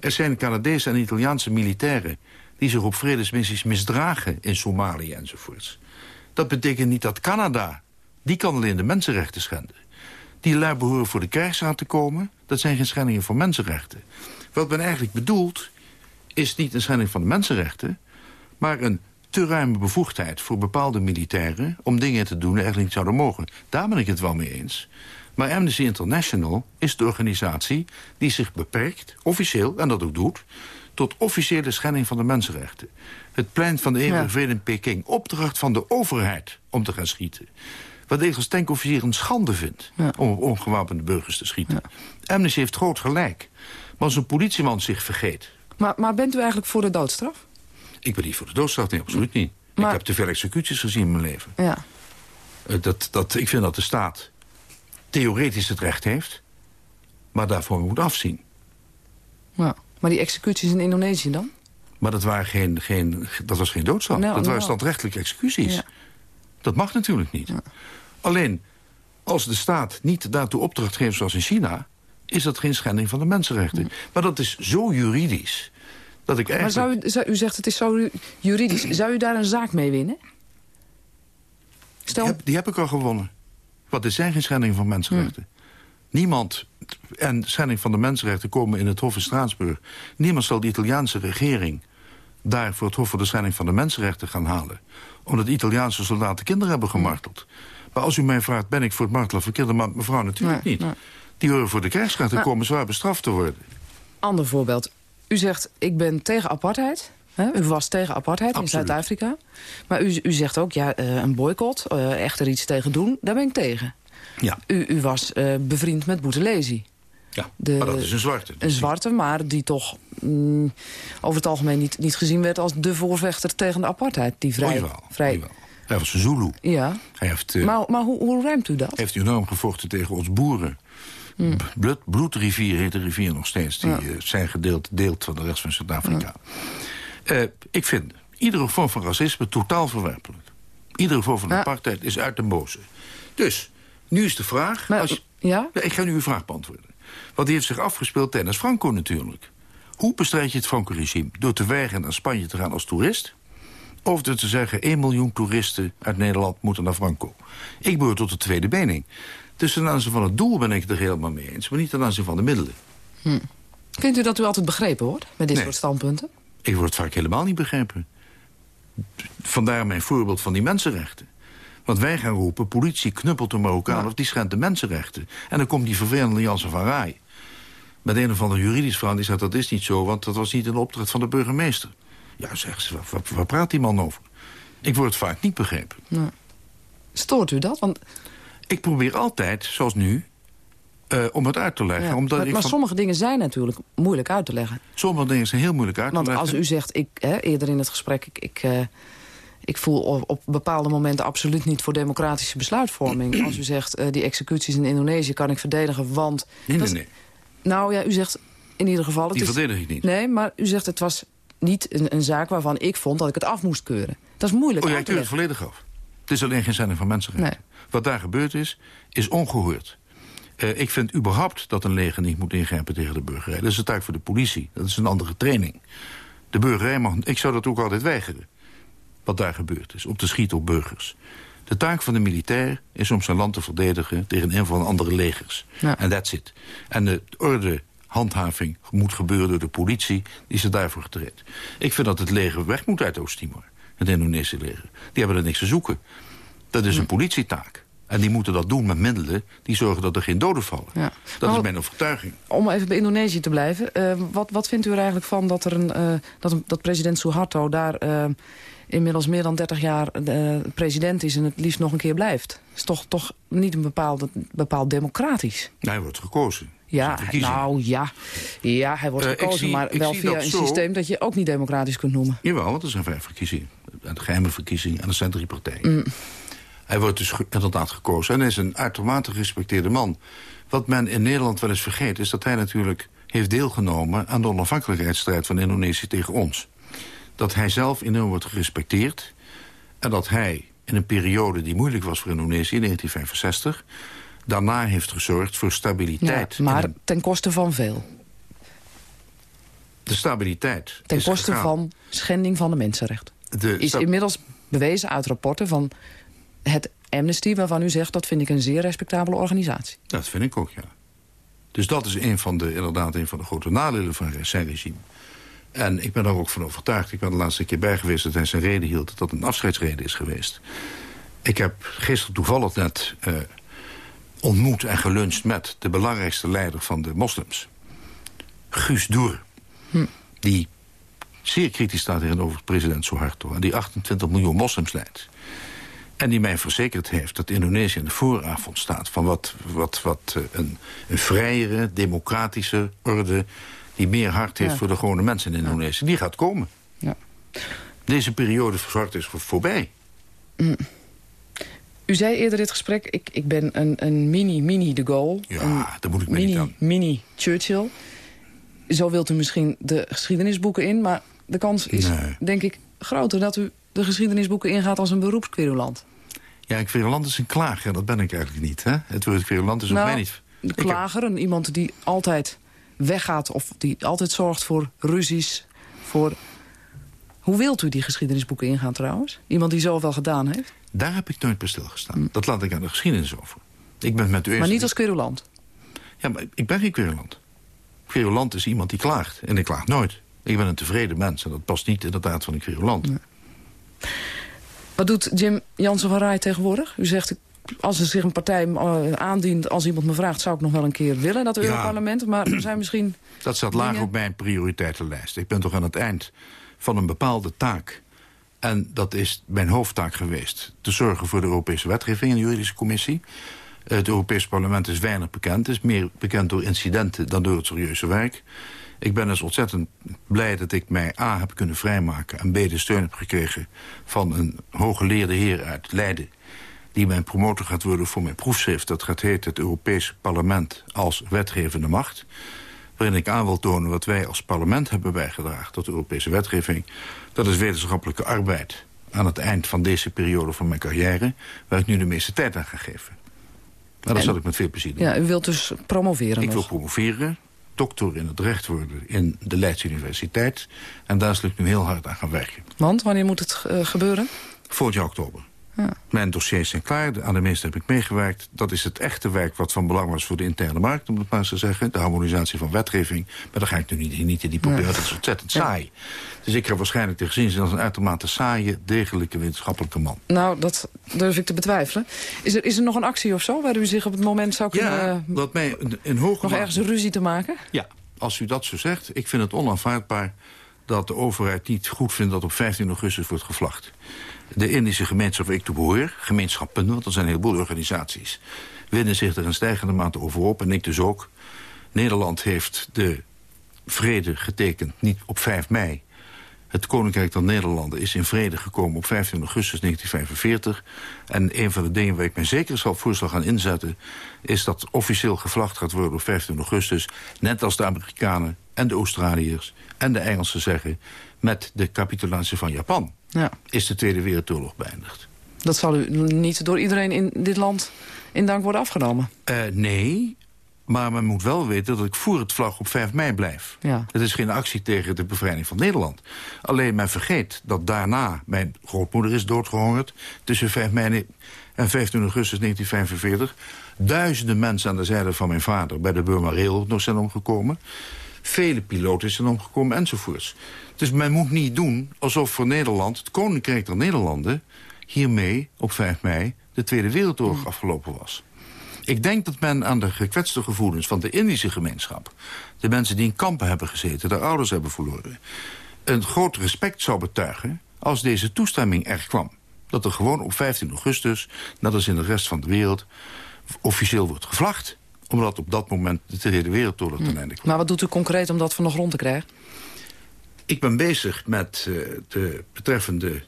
Er zijn Canadese en Italiaanse militairen... die zich op vredesmissies misdragen in Somalië enzovoorts. Dat betekent niet dat Canada... die kan alleen de mensenrechten schenden. Die lui behoren voor de krijgsraad te komen. Dat zijn geen schendingen van mensenrechten. Wat men eigenlijk bedoelt, is niet een schending van de mensenrechten... maar een te ruime bevoegdheid voor bepaalde militairen... om dingen te doen die eigenlijk niet zouden mogen. Daar ben ik het wel mee eens. Maar Amnesty International is de organisatie die zich beperkt, officieel, en dat ook doet... tot officiële schending van de mensenrechten. Het plein van de eeuwige Ja. vrede in Peking. Opdracht van de overheid om te gaan schieten. Wat ik als tankofficier een schande vind... om op ongewapende burgers te schieten. Amnesty heeft groot gelijk. Maar als een politieman zich vergeet... Maar, maar bent u eigenlijk voor de doodstraf? Ik ben niet voor de doodstraf, nee, absoluut niet. Maar- Ik heb te veel executies gezien in mijn leven. Ja. Eh, Dat, dat, ik vind dat de staat theoretisch het recht heeft... maar daarvoor moet afzien. ja. Maar die executies in Indonesië dan? Maar dat, waren geen, geen, dat was geen doodstraf. Nou, dat waren nou. standrechtelijke executies. Ja. Dat mag natuurlijk niet. Alleen, als de staat niet daartoe opdracht geeft zoals in China... is dat geen schending van de mensenrechten. Maar dat is zo juridisch... dat ik Maar eigenlijk... zou u, zou, u zegt het is zo juridisch. Zou u daar een zaak mee winnen? Stel, Die, heb, die heb ik al gewonnen. Want er zijn geen schendingen van mensenrechten. Niemand, en schending van de mensenrechten komen in het Hof in Straatsburg... niemand zal de Italiaanse regering daar voor het Hof voor de schending van de mensenrechten gaan halen. Omdat Italiaanse soldaten kinderen hebben gemarteld. Maar als u mij vraagt, ben ik voor het martelen van kinderen... maar mevrouw natuurlijk Nee, niet. nee. Die horen voor de krijgsrecht en Maar- komen zwaar bestraft te worden. ander voorbeeld. U zegt, ik ben tegen apartheid. Hè? U was tegen apartheid in. Zuid-Afrika. Maar u, u zegt ook, ja, eh, een boycott, eh, echt er iets tegen doen, daar ben ik tegen. Ja, U, u was eh, bevriend met Boutelezi. ja. De- maar dat is een zwarte. Een zwarte, maar die toch mm, over het algemeen niet, niet gezien werd... als de voorvechter tegen de apartheid. Die vrij... Jawel, vrij jawel. Hij was een Zulu. Ja, Hij heeft, maar, maar hoe, hoe ruimt u dat? heeft enorm gevochten tegen ons boeren. Bloed, bloedrivier heet de rivier nog steeds. Die Ja. eh, zijn gedeeld deelt van de rest van Zuid-Afrika. Eh, ik vind iedere vorm van racisme totaal verwerpelijk. Iedere vorm van Ja. apartheid is uit den boze. Dus, nu is de vraag... Maar- als je- ja? Ik ga nu uw vraag beantwoorden. Want die heeft zich afgespeeld tijdens Franco natuurlijk. Hoe bestrijd je het Franco-regime? Door te weigeren naar Spanje te gaan als toerist? Of door te zeggen, 1 miljoen toeristen uit Nederland moeten naar Franco? Ik behoor tot de tweede mening. Dus ten aanzien van het doel ben ik het er helemaal mee eens... maar niet ten aanzien van de middelen. Vindt u dat u altijd begrepen wordt met dit Nee. soort standpunten? Ik word vaak helemaal niet begrepen. Vandaar mijn voorbeeld van die mensenrechten. Want wij gaan roepen, politie knuppelt de Marokkaan... of die schendt de mensenrechten. En dan komt die vervelende Jansen van Rij. Met een of andere juridisch vrouw die zegt, dat is niet zo... want dat was niet een opdracht van de burgemeester. Ja, zegt ze, waar, waar- waar praat die man over? Ik word vaak niet begrepen. Stoort u dat? Want, Ik probeer altijd, zoals nu, eh, om het uit te leggen. ja, Omdat maar ik maar van- sommige dingen zijn natuurlijk moeilijk uit te leggen. sommige dingen zijn heel moeilijk uit te Want leggen. als u zegt, ik, hè, eerder in het gesprek... ik, ik, eh, ik voel op, op bepaalde momenten absoluut niet voor democratische besluitvorming. als u zegt, eh, die executies in Indonesië kan ik verdedigen, want... Nee, nee, is- nee. Nou ja, u zegt in ieder geval... Het Die is, verdedig ik niet. Nee, maar u zegt het was niet een, een zaak waarvan ik vond dat ik het af moest keuren. Dat is moeilijk Oh ja, keur het volledig af. Het is alleen geen zending van mensenrechten. Wat daar gebeurd is, is ongehoord. Eh, ik vind überhaupt dat een leger niet moet ingrijpen tegen de burgerij. Dat is een taak voor de politie. Dat is een andere training. De burgerij mag... Ik zou dat ook altijd weigeren. Wat daar gebeurd is. Om te schieten op burgers. De taak van de militair is om zijn land te verdedigen... tegen een van andere legers. Ja. En that's it. En de ordehandhaving moet gebeuren door de politie... die ze daarvoor getreed. Ik vind dat het leger weg moet uit Oost-Timor. Het Indonesische leger. Die hebben er niks te zoeken. Dat is een politietaak. En die moeten dat doen met middelen die zorgen dat er geen doden vallen. Ja. Dat Maar is mijn overtuiging. Om even bij Indonesië te blijven. eh, wat, wat vindt u er eigenlijk van dat, er een, eh, dat, een- dat president Suharto daar eh, inmiddels meer dan 30 jaar president is... en het liefst nog een keer blijft? is toch, toch niet een bepaald, bepaald democratisch? Hij wordt gekozen. Ja, nou ja. Ja, hij wordt gekozen, zie- maar wel via een zo. systeem... dat je ook niet democratisch kunt noemen. Jawel, want er zijn vijf verkiezingen. Een geheime verkiezing en er zijn drie partijen. Mm. Hij wordt dus inderdaad gekozen. En hij is een uitermate gerespecteerde man. Wat men in Nederland wel eens vergeet... is dat hij natuurlijk heeft deelgenomen aan de onafhankelijkheidsstrijd van Indonesië tegen ons. Dat hij zelf enorm wordt gerespecteerd. En dat hij in een periode die moeilijk was voor Indonesië, in 1965... daarna heeft gezorgd voor Ja, stabiliteit. maar ten koste van veel. de stabiliteit Ten koste gegaan. van schending van de mensenrechten. De Is inmiddels bewezen uit rapporten van het Amnesty... waarvan u zegt, dat vind ik een zeer respectabele organisatie. Dat vind ik ook, ja. Dus dat is een van de, inderdaad een van de grote nadelen van zijn regime. En ik ben er ook van overtuigd. Ik ben de laatste keer bij geweest dat hij zijn reden hield... dat dat een afscheidsreden is geweest. Ik heb gisteren toevallig net eh, ontmoet en geluncht met de belangrijkste leider van de moslims. Guus Doer. Hm. Die zeer kritisch staat tegenover president Suharto... en die 28 miljoen moslims leidt. En die mij verzekerd heeft dat Indonesië in de vooravond staat... van wat, wat, wat eh, een, een vrijere, democratische orde... die meer hart heeft Ja. voor de gewone mensen in Indonesië. Die gaat komen. Ja. Deze periode van zwart is voor- voorbij. Mm. U zei eerder dit gesprek, ik, ik ben een, een mini, mini de Gaulle. Ja, daar moet ik mee mini, niet aan. mini Churchill. Zo wilt u misschien de geschiedenisboeken in... maar de kans is, Nee. denk ik, groter dat u de geschiedenisboeken ingaat als een beroepsquerulant. Ja, een querulant is een klager. Dat ben ik eigenlijk niet. Hè? Het woord querulant is ook Nou, mij niet. De heb- klager, een iemand die altijd weggaat... of die altijd zorgt voor ruzies, voor... Hoe wilt u die geschiedenisboeken ingaan trouwens? Iemand die zoveel gedaan heeft? Daar heb ik nooit bij stilgestaan. Dat laat ik aan de geschiedenis over. Ik ben met u eens. Mm. Maar niet als querulant. Ja, maar ik ben geen querulant. Querulant is iemand die klaagt. En ik klaag nooit. Ik ben een tevreden mens. En dat past niet in de van een querulant. Wat doet Jim Jansen van Rij tegenwoordig? U zegt, als er zich een partij eh, aandient, als iemand me vraagt... zou ik nog wel een keer willen, dat Ja. Europarlement. Maar er zijn misschien... Dat staat laag Dingen? op mijn prioriteitenlijst. Ik ben toch aan het eind van een bepaalde taak. En dat is mijn hoofdtaak geweest. Te zorgen voor de Europese wetgeving en de juridische commissie. Het Europese parlement is weinig bekend. Is meer bekend door incidenten dan door het serieuze werk. Ik ben dus ontzettend blij dat ik mij A heb kunnen vrijmaken... en B de steun heb gekregen van een hooggeleerde heer uit Leiden... die mijn promotor gaat worden voor mijn proefschrift. Dat gaat heten het Europese parlement als wetgevende macht waarin ik aan wil tonen wat wij als parlement hebben bijgedragen tot de Europese wetgeving. Dat is wetenschappelijke arbeid aan het eind van deze periode van mijn carrière... waar ik nu de meeste tijd aan ga geven. Dat En- zal ik met veel plezier doen. Ja, u wilt dus promoveren ik wil promoveren, doctor in het recht worden in de Leidse Universiteit. En daar zal ik nu heel hard aan gaan werken. Want, wanneer moet het eh, gebeuren? Volgend jaar oktober. Ja. Mijn dossiers zijn klaar, aan de meeste heb ik meegewerkt. Dat is het echte werk wat van belang was voor de interne markt... om het maar eens te zeggen, de harmonisatie van wetgeving. Maar daar ga ik nu niet, niet in die proberen, dat is ontzettend saai. Dus ik ga waarschijnlijk te gezien zijn als een uitermate saaie... degelijke wetenschappelijke man. Nou, dat durf ik te betwijfelen. Is er, is er nog een actie of zo waar u zich op het moment zou kunnen... Ja, eh, wat mij in, hoge nog ergens een ruzie te maken? Ja, als u dat zo zegt, ik vind het onaanvaardbaar dat de overheid niet goed vindt dat op 15 augustus wordt gevlacht. De Indische gemeenschap waar ik toe behoor, gemeenschappen, want er zijn een heleboel organisaties, winnen zich er in stijgende mate over op en ik dus ook. Nederland heeft de vrede getekend, niet op 5 mei. Het Koninkrijk der Nederlanden is in vrede gekomen op 15 augustus 1945. En een van de dingen waar ik mij zeker zal voor zal gaan inzetten... is dat officieel gevlacht gaat worden op 15 augustus... net als de Amerikanen en de Australiërs en de Engelsen zeggen... met de capitulatie van Japan Ja. is de Tweede Wereldoorlog beëindigd. Dat zal u niet door iedereen in dit land in dank worden afgenomen. Eh, nee, maar men moet wel weten dat ik voor het vlag op 5 mei blijf. Ja. Het is geen actie tegen de bevrijding van Nederland. Alleen men vergeet dat daarna mijn grootmoeder is doodgehongerd... tussen 5 mei en 15 augustus 1945. Duizenden mensen aan de zijde van mijn vader... bij de Burma Railroad nog zijn omgekomen. Vele piloten zijn omgekomen enzovoorts. Dus men moet niet doen alsof voor Nederland... het Koninkrijk der Nederlanden hiermee op 5 mei... de Tweede Wereldoorlog afgelopen was. Ik denk dat men aan de gekwetste gevoelens van de Indische gemeenschap... de mensen die in kampen hebben gezeten, de ouders hebben verloren... een groot respect zou betuigen als deze toestemming er kwam. Dat er gewoon op 15 augustus, net als in de rest van de wereld... officieel wordt gevlacht omdat op dat moment de Tweede Wereldoorlog ten einde kwam. Maar wat doet u concreet om dat van de grond te krijgen? Ik ben bezig met eh, de betreffende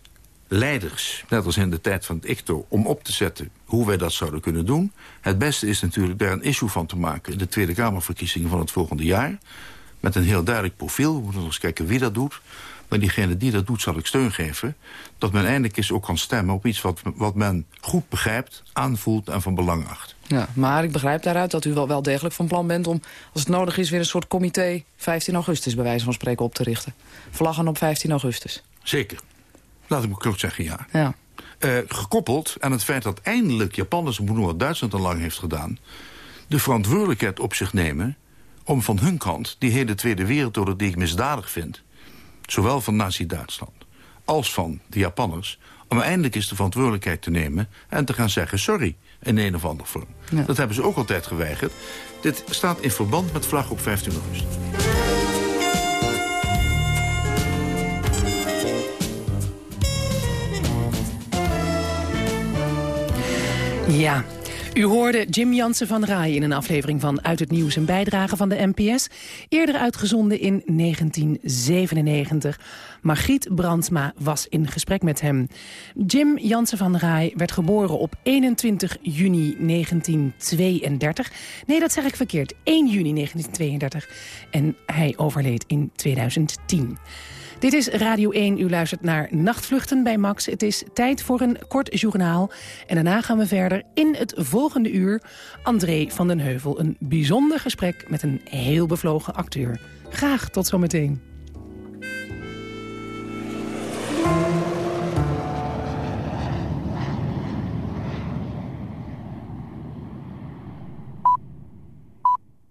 leiders, net als in de tijd van het ICTO... om op te zetten hoe wij dat zouden kunnen doen. Het beste is natuurlijk daar een issue van te maken... in de Tweede Kamerverkiezingen van het volgende jaar. Met een heel duidelijk profiel. We moeten nog eens kijken wie dat doet. Maar diegene die dat doet zal ik steun geven. Dat men eindelijk eens ook kan stemmen op iets wat, wat men goed begrijpt... aanvoelt en van belang acht. Ja, maar ik begrijp daaruit dat u wel, wel degelijk van plan bent om, als het nodig is, weer een soort comité 15 augustus bij wijze van spreken op te richten. Vlaggen op 15 augustus. Zeker. Laat ik me kort zeggen, ja. Ja. Eh, gekoppeld aan het feit dat eindelijk Japanners, en wat Duitsland al lang heeft gedaan... de verantwoordelijkheid op zich nemen om van hun kant die hele Tweede Wereldoorlog die ik misdadig vind... zowel van Nazi-Duitsland als van de Japanners... om eindelijk eens de verantwoordelijkheid te nemen en te gaan zeggen... sorry, in een of andere vorm. Dat hebben ze ook altijd geweigerd. Dit staat in verband met vlag op 15 augustus. Ja, u hoorde Jim Jansen van Rij in een aflevering van Uit het Nieuws... een bijdrage van de NPS, eerder uitgezonden in 1997. Margriet Brandsma was in gesprek met hem. Jim Jansen van Rij werd geboren op 21 juni 1932. Nee, dat zeg ik verkeerd. 1 juni 1932. En hij overleed in 2010. Dit is Radio 1. U luistert naar Nachtvluchten bij Max. Het is tijd voor een kort journaal. En daarna gaan we verder in het volgende uur. André van den Heuvel. Een bijzonder gesprek met een heel bevlogen acteur. Graag tot zometeen.